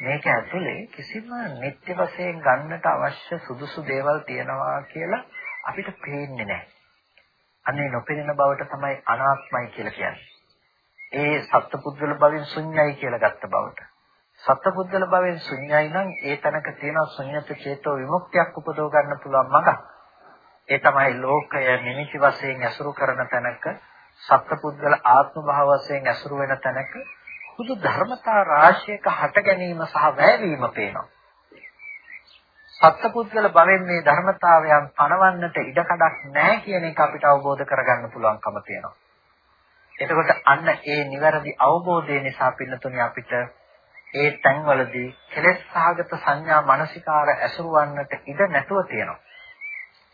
Speaker 1: මේක ඇතුලේ කිසිම නිත්‍ය වශයෙන් ගන්නට අවශ්‍ය සුදුසු දේවල් තියනවා කියලා අපිට පේන්නේ නැහැ. අනේ නොපෙනෙන බවට තමයි අනාත්මයි කියලා කියන්නේ. ඒ සත්පුද්ගල භවෙන් ශුන්‍යයි කියලා ගත්ත බවට. සත්පුද්ගල භවෙන් ශුන්‍යයි නම් ඒ තැනක තියෙන ශුන්‍යත චේතෝ විමුක්තියක් උපදව ගන්න පුළුවන් මඟ. ඒ තමයි ලෝකය නිමිති වශයෙන් ඇසුරු කරන තැනක සත්පුද්ගල ආත්ම භාව වශයෙන් ඇසුරු වෙන තැනක සුදු ධර්මතා රාශියක හට ගැනීම සහ වැයවීම පේනවා. සත්පුද්ගල භවෙන් මේ ධර්මතාවයන් පණවන්නට ඉඩකඩක් නැහැ කියන එක අපිට අවබෝධ කරගන්න පුළුවන්කම තියෙනවා. එතකොට අන්න ඒ නිවැරදි අවබෝධය නිසා පින්නතුනේ අපිට ඒ තැන්වලදී කෙලෙස් සහගත සංඥා මානසිකාර ඇසුරවන්නට ඉඩ නැතුව තියෙනවා.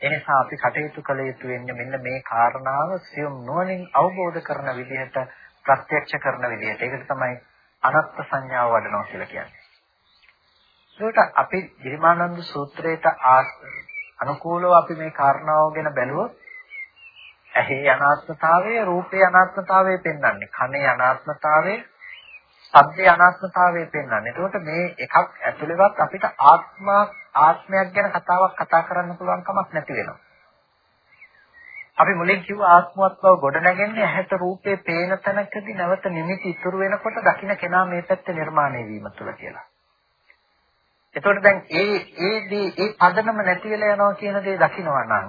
Speaker 1: එනිසා අපි කටයුතු කළ යුතු වෙන්නේ මෙන්න මේ කාරණාව සියුම් නුවණින් අවබෝධ කරන විදිහට ප්‍රත්‍යක්ෂ කරන විදිහට. ඒකට තමයි අනත්ත් සංඥාව වඩනවා කියලා කියන්නේ. ඒකට අපි ගිරිමානන්ද සූත්‍රයට අනුකූලව අපි මේ කාරණාව ගැන බැලුවොත් ඇහි අනාත්මතාවය, රූපේ අනාත්මතාවය පෙන්වන්නේ. කනේ අනාත්මතාවය, ශබ්දේ අනාත්මතාවය පෙන්වන්නේ. එතකොට මේ එකක් ඇතුළේවත් අපිට ආත්ම ආත්මයක් ගැන කතාවක් කතා කරන්න පුළුවන් කමක් නැති වෙනවා. අපි මුලින් කිව්ව ආත්මවත් බව ගොඩනැගෙන්නේ ඇහැට රූපේ පේන තැනකදී නැවත නිමිති ඉතුරු වෙනකොට දකින්න කෙනා මේ පැත්තේ නිර්මාණය වීම තුළ කියලා. එතකොට දැන් ඒ ඒ දේ ඒ පදනම නැති වෙලා යනවා කියන දේ දකිනවා නම්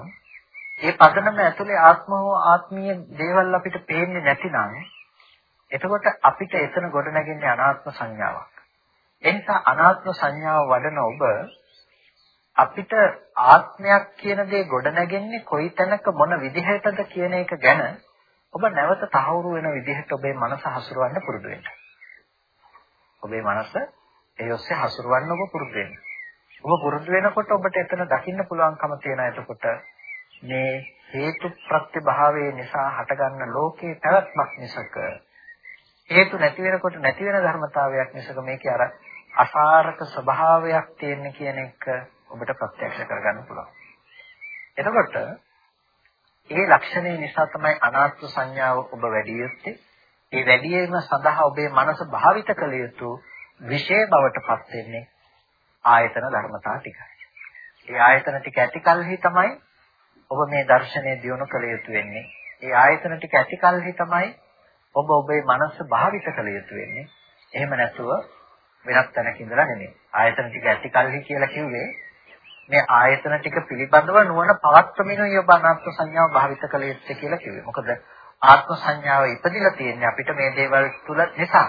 Speaker 1: ඒ පදනම ඇතුලේ ආත්ම හෝ ආත්මීය දේවල් අපිට පේන්නේ නැතිනම් එතකොට අපිට එතන ගොඩනැගෙන්නේ අනාත්ම සංඥාවක්. එනිසා අනාත්ම සංඥාව වඩන ඔබ අපිට ආත්මයක් කියන දේ ගොඩනැගෙන්නේ කොයි තැනක මොන විදිහටද කියන එක ගැන ඔබ නැවත තහවුරු වෙන විදිහට ඔබේ මනස හසුරවන්න පුරුදු වෙන්න. ඔබේ මනස ඒ ඔස්සේ හසුරවන්න ඔබ පුරුදු වෙන්න. ඔබ පුරුදු වෙනකොට ඔබට එතන දකින්න පුළුවන්කම තියෙන එතකොට මේ හේතු ප්‍රත්‍යභාවයේ නිසා හටගන්න ලෝකේ පැවැත්මක් මිසක හේතු නැති වෙනකොට නැති වෙන ධර්මතාවයක් මිසක මේකේ අර අසාරක ස්වභාවයක් තියෙන කියන එක ඔබට ප්‍රත්‍යක්ෂ කරගන්න පුළුවන්. එතකොට ඒ ලක්ෂණය නිසා තමයි අනාත්ම සංඥාව ඔබ වැඩි යුත්තේ. ඒ වැඩි වීම සඳහා ඔබේ මනස භාවිත කළ යුතු විශේෂ බවටපත් වෙන්නේ ආයතන ධර්මතා ටිකයි. ඒ ආයතන ටික ඇති කලෙහි තමයි ඔබ මේ දර්ශනය දියුණු කළ යුතු වෙන්නේ. ඒ ආයතන ටික ඇති කලෙහි තමයි ඔබ ඔබේ මනස භාවිත කළ යුතු වෙන්නේ. එහෙම නැතුව වෙනත් තැනක ඉඳලා නෙමෙයි. ආයතන ටික ඇති කලෙහි කියලා කිව්වේ මේ ආයතන ටික පිළිබඳව නුවණ පවත්වමිනුයි ඔබ අනාත්ම සංඥාව භාවිත කළ යුත්තේ කියලා කිව්වේ. මොකද ආත්ම සංඥාව ඉපදිලා තියෙන්නේ අපිට මේ දේවල් තුල නිසා.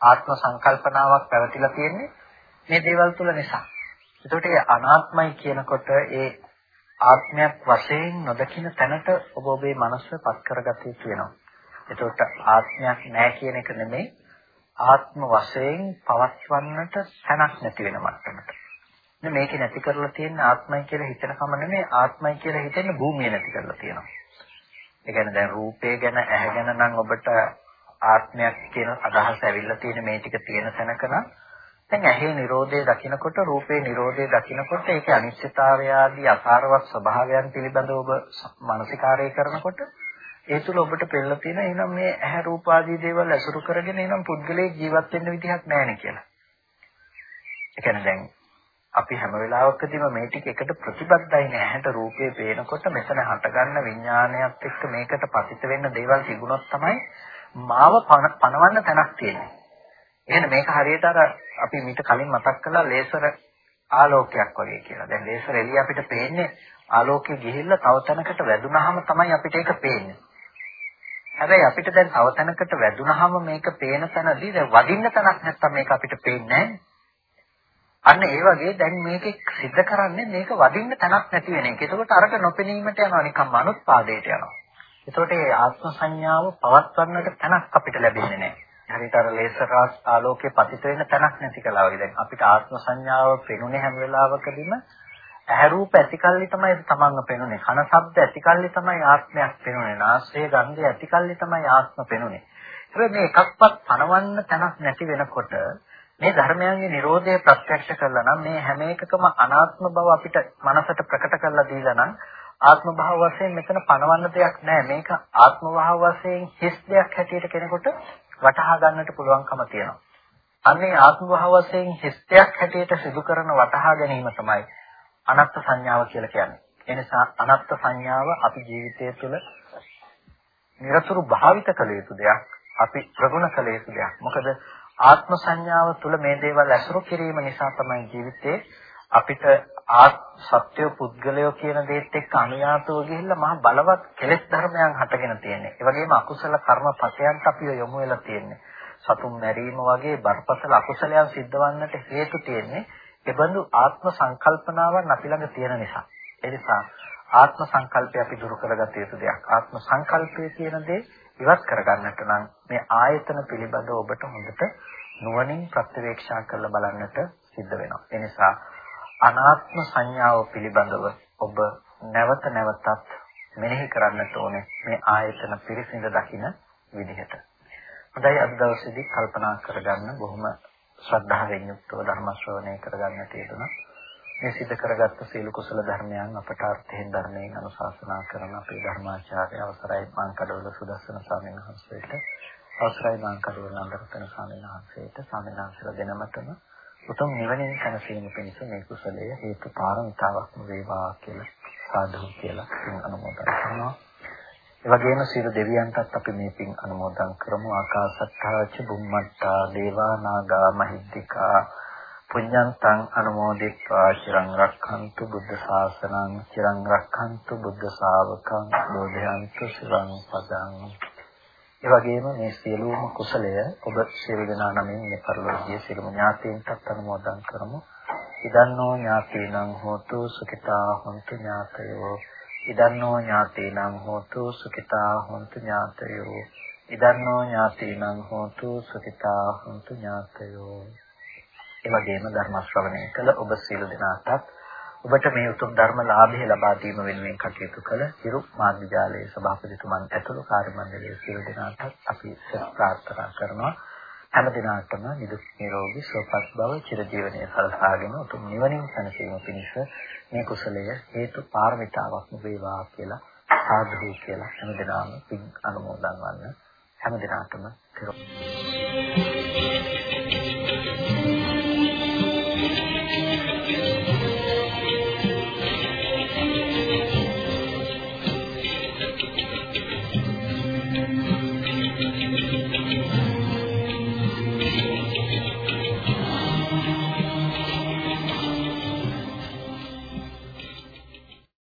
Speaker 1: ආත්ම සංකල්පනාවක් පැවතිලා තියෙන්නේ මේ දේවල් තුල නිසා. ඒකට ඒ අනාත්මයි කියනකොට ඒ ආත්මයක් වශයෙන් නොදකින තැනට ඔබ ඔබේ මනස පත් කරගත යුතු වෙනවා. එතකොට ආත්මයක් නැහැ කියන එක නෙමෙයි ආත්ම වශයෙන් පවත්වන්නට තැනක් නැති වෙන මට්ටමට. මේ මේක නැති කරලා තියෙන ආත්මයි කියලා හිතන කම නෙමෙයි ආත්මයි කියලා හිතෙන භූමිය නැති කරලා තියෙනවා. ඒ කියන්නේ දැන් රූපය ගැන ඇහැ ගැන නම් ඔබට ආත්මයක් කියන අදහස ඇවිල්ලා තියෙන මේ ටික තියෙන තැනක නම් දැන් ඇහි Nirodhe දකිනකොට රූපේ Nirodhe දකිනකොට ඒකේ අනිශ්චිතතාවය ආදී අසාරවත් ස්වභාවයන් පිළිබඳව ඔබ මානසිකාරය කරනකොට ඒ තුල ඔබට පෙළ තියෙන එහෙනම් මේ ඇහැ රූප ආදී දේවල් අසුරු කරගෙන එහෙනම් පුද්ගලයේ ජීවත් වෙන්න විදිහක් නැහැ කියලා. ඒ කියන්නේ දැන් අපි හැම වෙලාවකදීම මේ ටික එකට ප්‍රතිබද්ධයි නෑ. ඇහැට රූපේ පේනකොට මෙතන හටගන්න විඥානයත් එක්ක මේකට පතිත වෙන්න දේවල් තිබුණොත් තමයි මාව පණවන්න තැනක් තියෙන්නේ. එහෙනම් මේක හරියට අර අපි මීට කලින් මතක් කළා ලේසර් ආලෝකයක් වගේ කියලා. දැන් ලේසර් එළිය අපිට පේන්නේ ආලෝකය ගිහිල්ලා තව තැනකට වැදුනහම තමයි අපිට ඒක පේන්නේ. හැබැයි අපිට දැන් තව තැනකට වැදුනහම මේක පේන තැනදී දැන් වදින්න තැනක් නැත්තම් මේක අපිට පේන්නේ අන්න ඒ වගේ දැන් මේකේ සිද්ධ කරන්නේ මේක වදින්න තැනක් නැති වෙන එක. ඒකෝට අරක නොපෙනීමට යනවා නිකන් මනුස්පාදයට යනවා. ඒකෝට ඒ ආත්ම සංඥාව පවත්වන්නට තැනක් අපිට ලැබෙන්නේ නැහැ. හරියට අර ලේසර් ආලෝකයේ පතිත වෙන තැනක් නැති කලා වගේ. දැන් අපිට ආත්ම සංඥාව පෙනුනේ හැම වෙලාවකදීම ඇහැ රූප ඇතිකල්ලි තමයි තමන්ව පෙනුනේ. කන ශබ්ද ඇතිකල්ලි තමයි ආත්මයක් පෙනුනේ. නාසය ගන්ධය ඇතිකල්ලි තමයි ආත්ම පෙනුනේ. හැබැයි මේ එකක්වත් පනවන්න තැනක් නැති වෙනකොට මේ ධර්මයන්ගේ Nirodha ප්‍රත්‍යක්ෂ කළා නම් මේ හැම එකකම අනාත්ම බව අපිට මනසට ප්‍රකට කරලා දීලා නම් ආත්ම භාව වශයෙන් මෙතන පනවන්න දෙයක් නැහැ. මේක ආත්ම භාව වශයෙන් හිස් දෙයක් හැටියට කෙනෙකුට වටහා ගන්නට පුළුවන්කම තියෙනවා. අන්නේ ආත්ම භාව වශයෙන් හිස්තයක් හැටියට සිදු කරන වටහා ගැනීම තමයි අනත්ත් සංඥාව කියලා කියන්නේ. ඒ නිසා අනත්ත් සංඥාව අපි ජීවිතය තුළ නිරතුරු භාවිත කළ යුතු දෙයක්. අපි ප්‍රගුණ කළ යුතු දෙයක්. මොකද ආත්ම සංඥාව තුළ මේ දේවල් ඇසුරු කිරීම නිසා තමයි ජීවිතේ අපිට ආත් සත්‍ය පුද්ගලයෝ කියන දේත් එක්ක අනුයාතව ගිහිල්ලා මහා බලවත් කෙලෙස් ධර්මයන් හටගෙන තියෙන්නේ. ඒ වගේම අකුසල කර්මපතයන්ට අපිව යොමු වෙලා තියෙන්නේ. සතුන් මැරීම වගේ බරපතල අකුසලයන් සිද්ධවන්නට හේතු තියෙන්නේ ඒබඳු ආත්ම සංකල්පනාවන් අපි ළඟ තියෙන නිසා. ඒ නිසා ආත්ම සංකල්පය අපි දුරු කරගත යුතු දෙයක්. ආත්ම සංකල්පය කියන දේ ඉවත් කරගන්නට නම් මේ ආයතන පිළිබඳව ඔබට හොඳට නුවණින් ප්‍රත්‍යවේක්ෂා කරලා බලන්නට සිද්ධ වෙනවා. ඒ නිසා අනාත්ම සංඥාව පිළිබඳව ඔබ නැවත නැවතත් මෙනෙහි කරන්නට ඕනේ මේ ආයතන පිරිසිඳ දකින විදිහට. හොඳයි අද දවසේදී කල්පනා කරගන්න බොහොම ශ්‍රද්ධාවෙන් යුක්තව ධර්ම ශ්‍රවණය කරගන්න තියෙනවා. මේ සිද්ධ කරගත්ත සීල කුසල ධර්මයන් අපට අර්ථයෙන් ධර්මයෙන් අනුශාසනා කරන අපේ ධර්මාචාර්ය අවසරයි මාංකඩවල සුදස්සන ස්වාමීන් වහන්සේට අවසරයි මාංකඩවල නන්දරතන ස්වාමීන් වහන්සේට ස්වාමීන් වහන්සේලා දෙනමතම උතුම් නිවනින් සැනසීම පිණිස මේ කුසලය හේතු පාරමිතාවක් වේවා කියලා සාදු කියලා පින් අනුමෝදන් කරනවා. ඒ වගේම සියලු දෙවියන්ටත් අපි මේ පින් අනුමෝදන් කරමු. ආකාසත්තාච බුම්මත්තා දේවා නාග මහිද්దికා පුඤ්ඤන්තං අනුමෝදිත්වා චිරං රක්ඛන්තු බුද්ධ ශාසනං චිරං රක්ඛන්තු බුද්ධ ශාවකං බෝධයන්තු සිරං පදං ඒ වගේම මේ සියලුම කුසලය ඔබ සියලු දෙනා නමින් මේ පරිලෝකීය සියලුම ඥාතීන්ටත් අනුමෝදන් කරමු. ඉදන්නෝ ඥාතීනං හෝතු සුඛිතා හොන්තු ඥාතයෝ. ඉදන්නෝ ඥාතීනං හෝතු සුඛිතා හොන්තු ඥාතයෝ. ඉදන්නෝ ඥාතීනං හෝතු සුඛිතා හොන්තු ඥාතයෝ. ඒ වගේම ධර්ම ශ්‍රවණය කළ ඔබ සියලු දෙනාටත් ඔබට මේ උතුම් ධර්ම ලාභය ලබා දීම වෙනුවෙන් කටයුතු කළ හිරු මාධ්‍යාලයේ සභාපතිතුමන් ඇතුළු කාර්ය මණ්ඩලයේ සියලු දෙනාටත් අපි ප්‍රාර්ථනා කරනවා. හැම දිනකටම නිදුක් නිරෝගී සුවපත් බව චිරජීවනයේ සලසාගෙන උතුම් නිවනින් සැනසීම පිණිස මේ කුසලය හේතු පාරමිතාවක් වේවා කියලා සාදු කියලා හැම දිනම පින් අනුමෝදන් වන්න. හැම දිනකටම කෙරෙනවා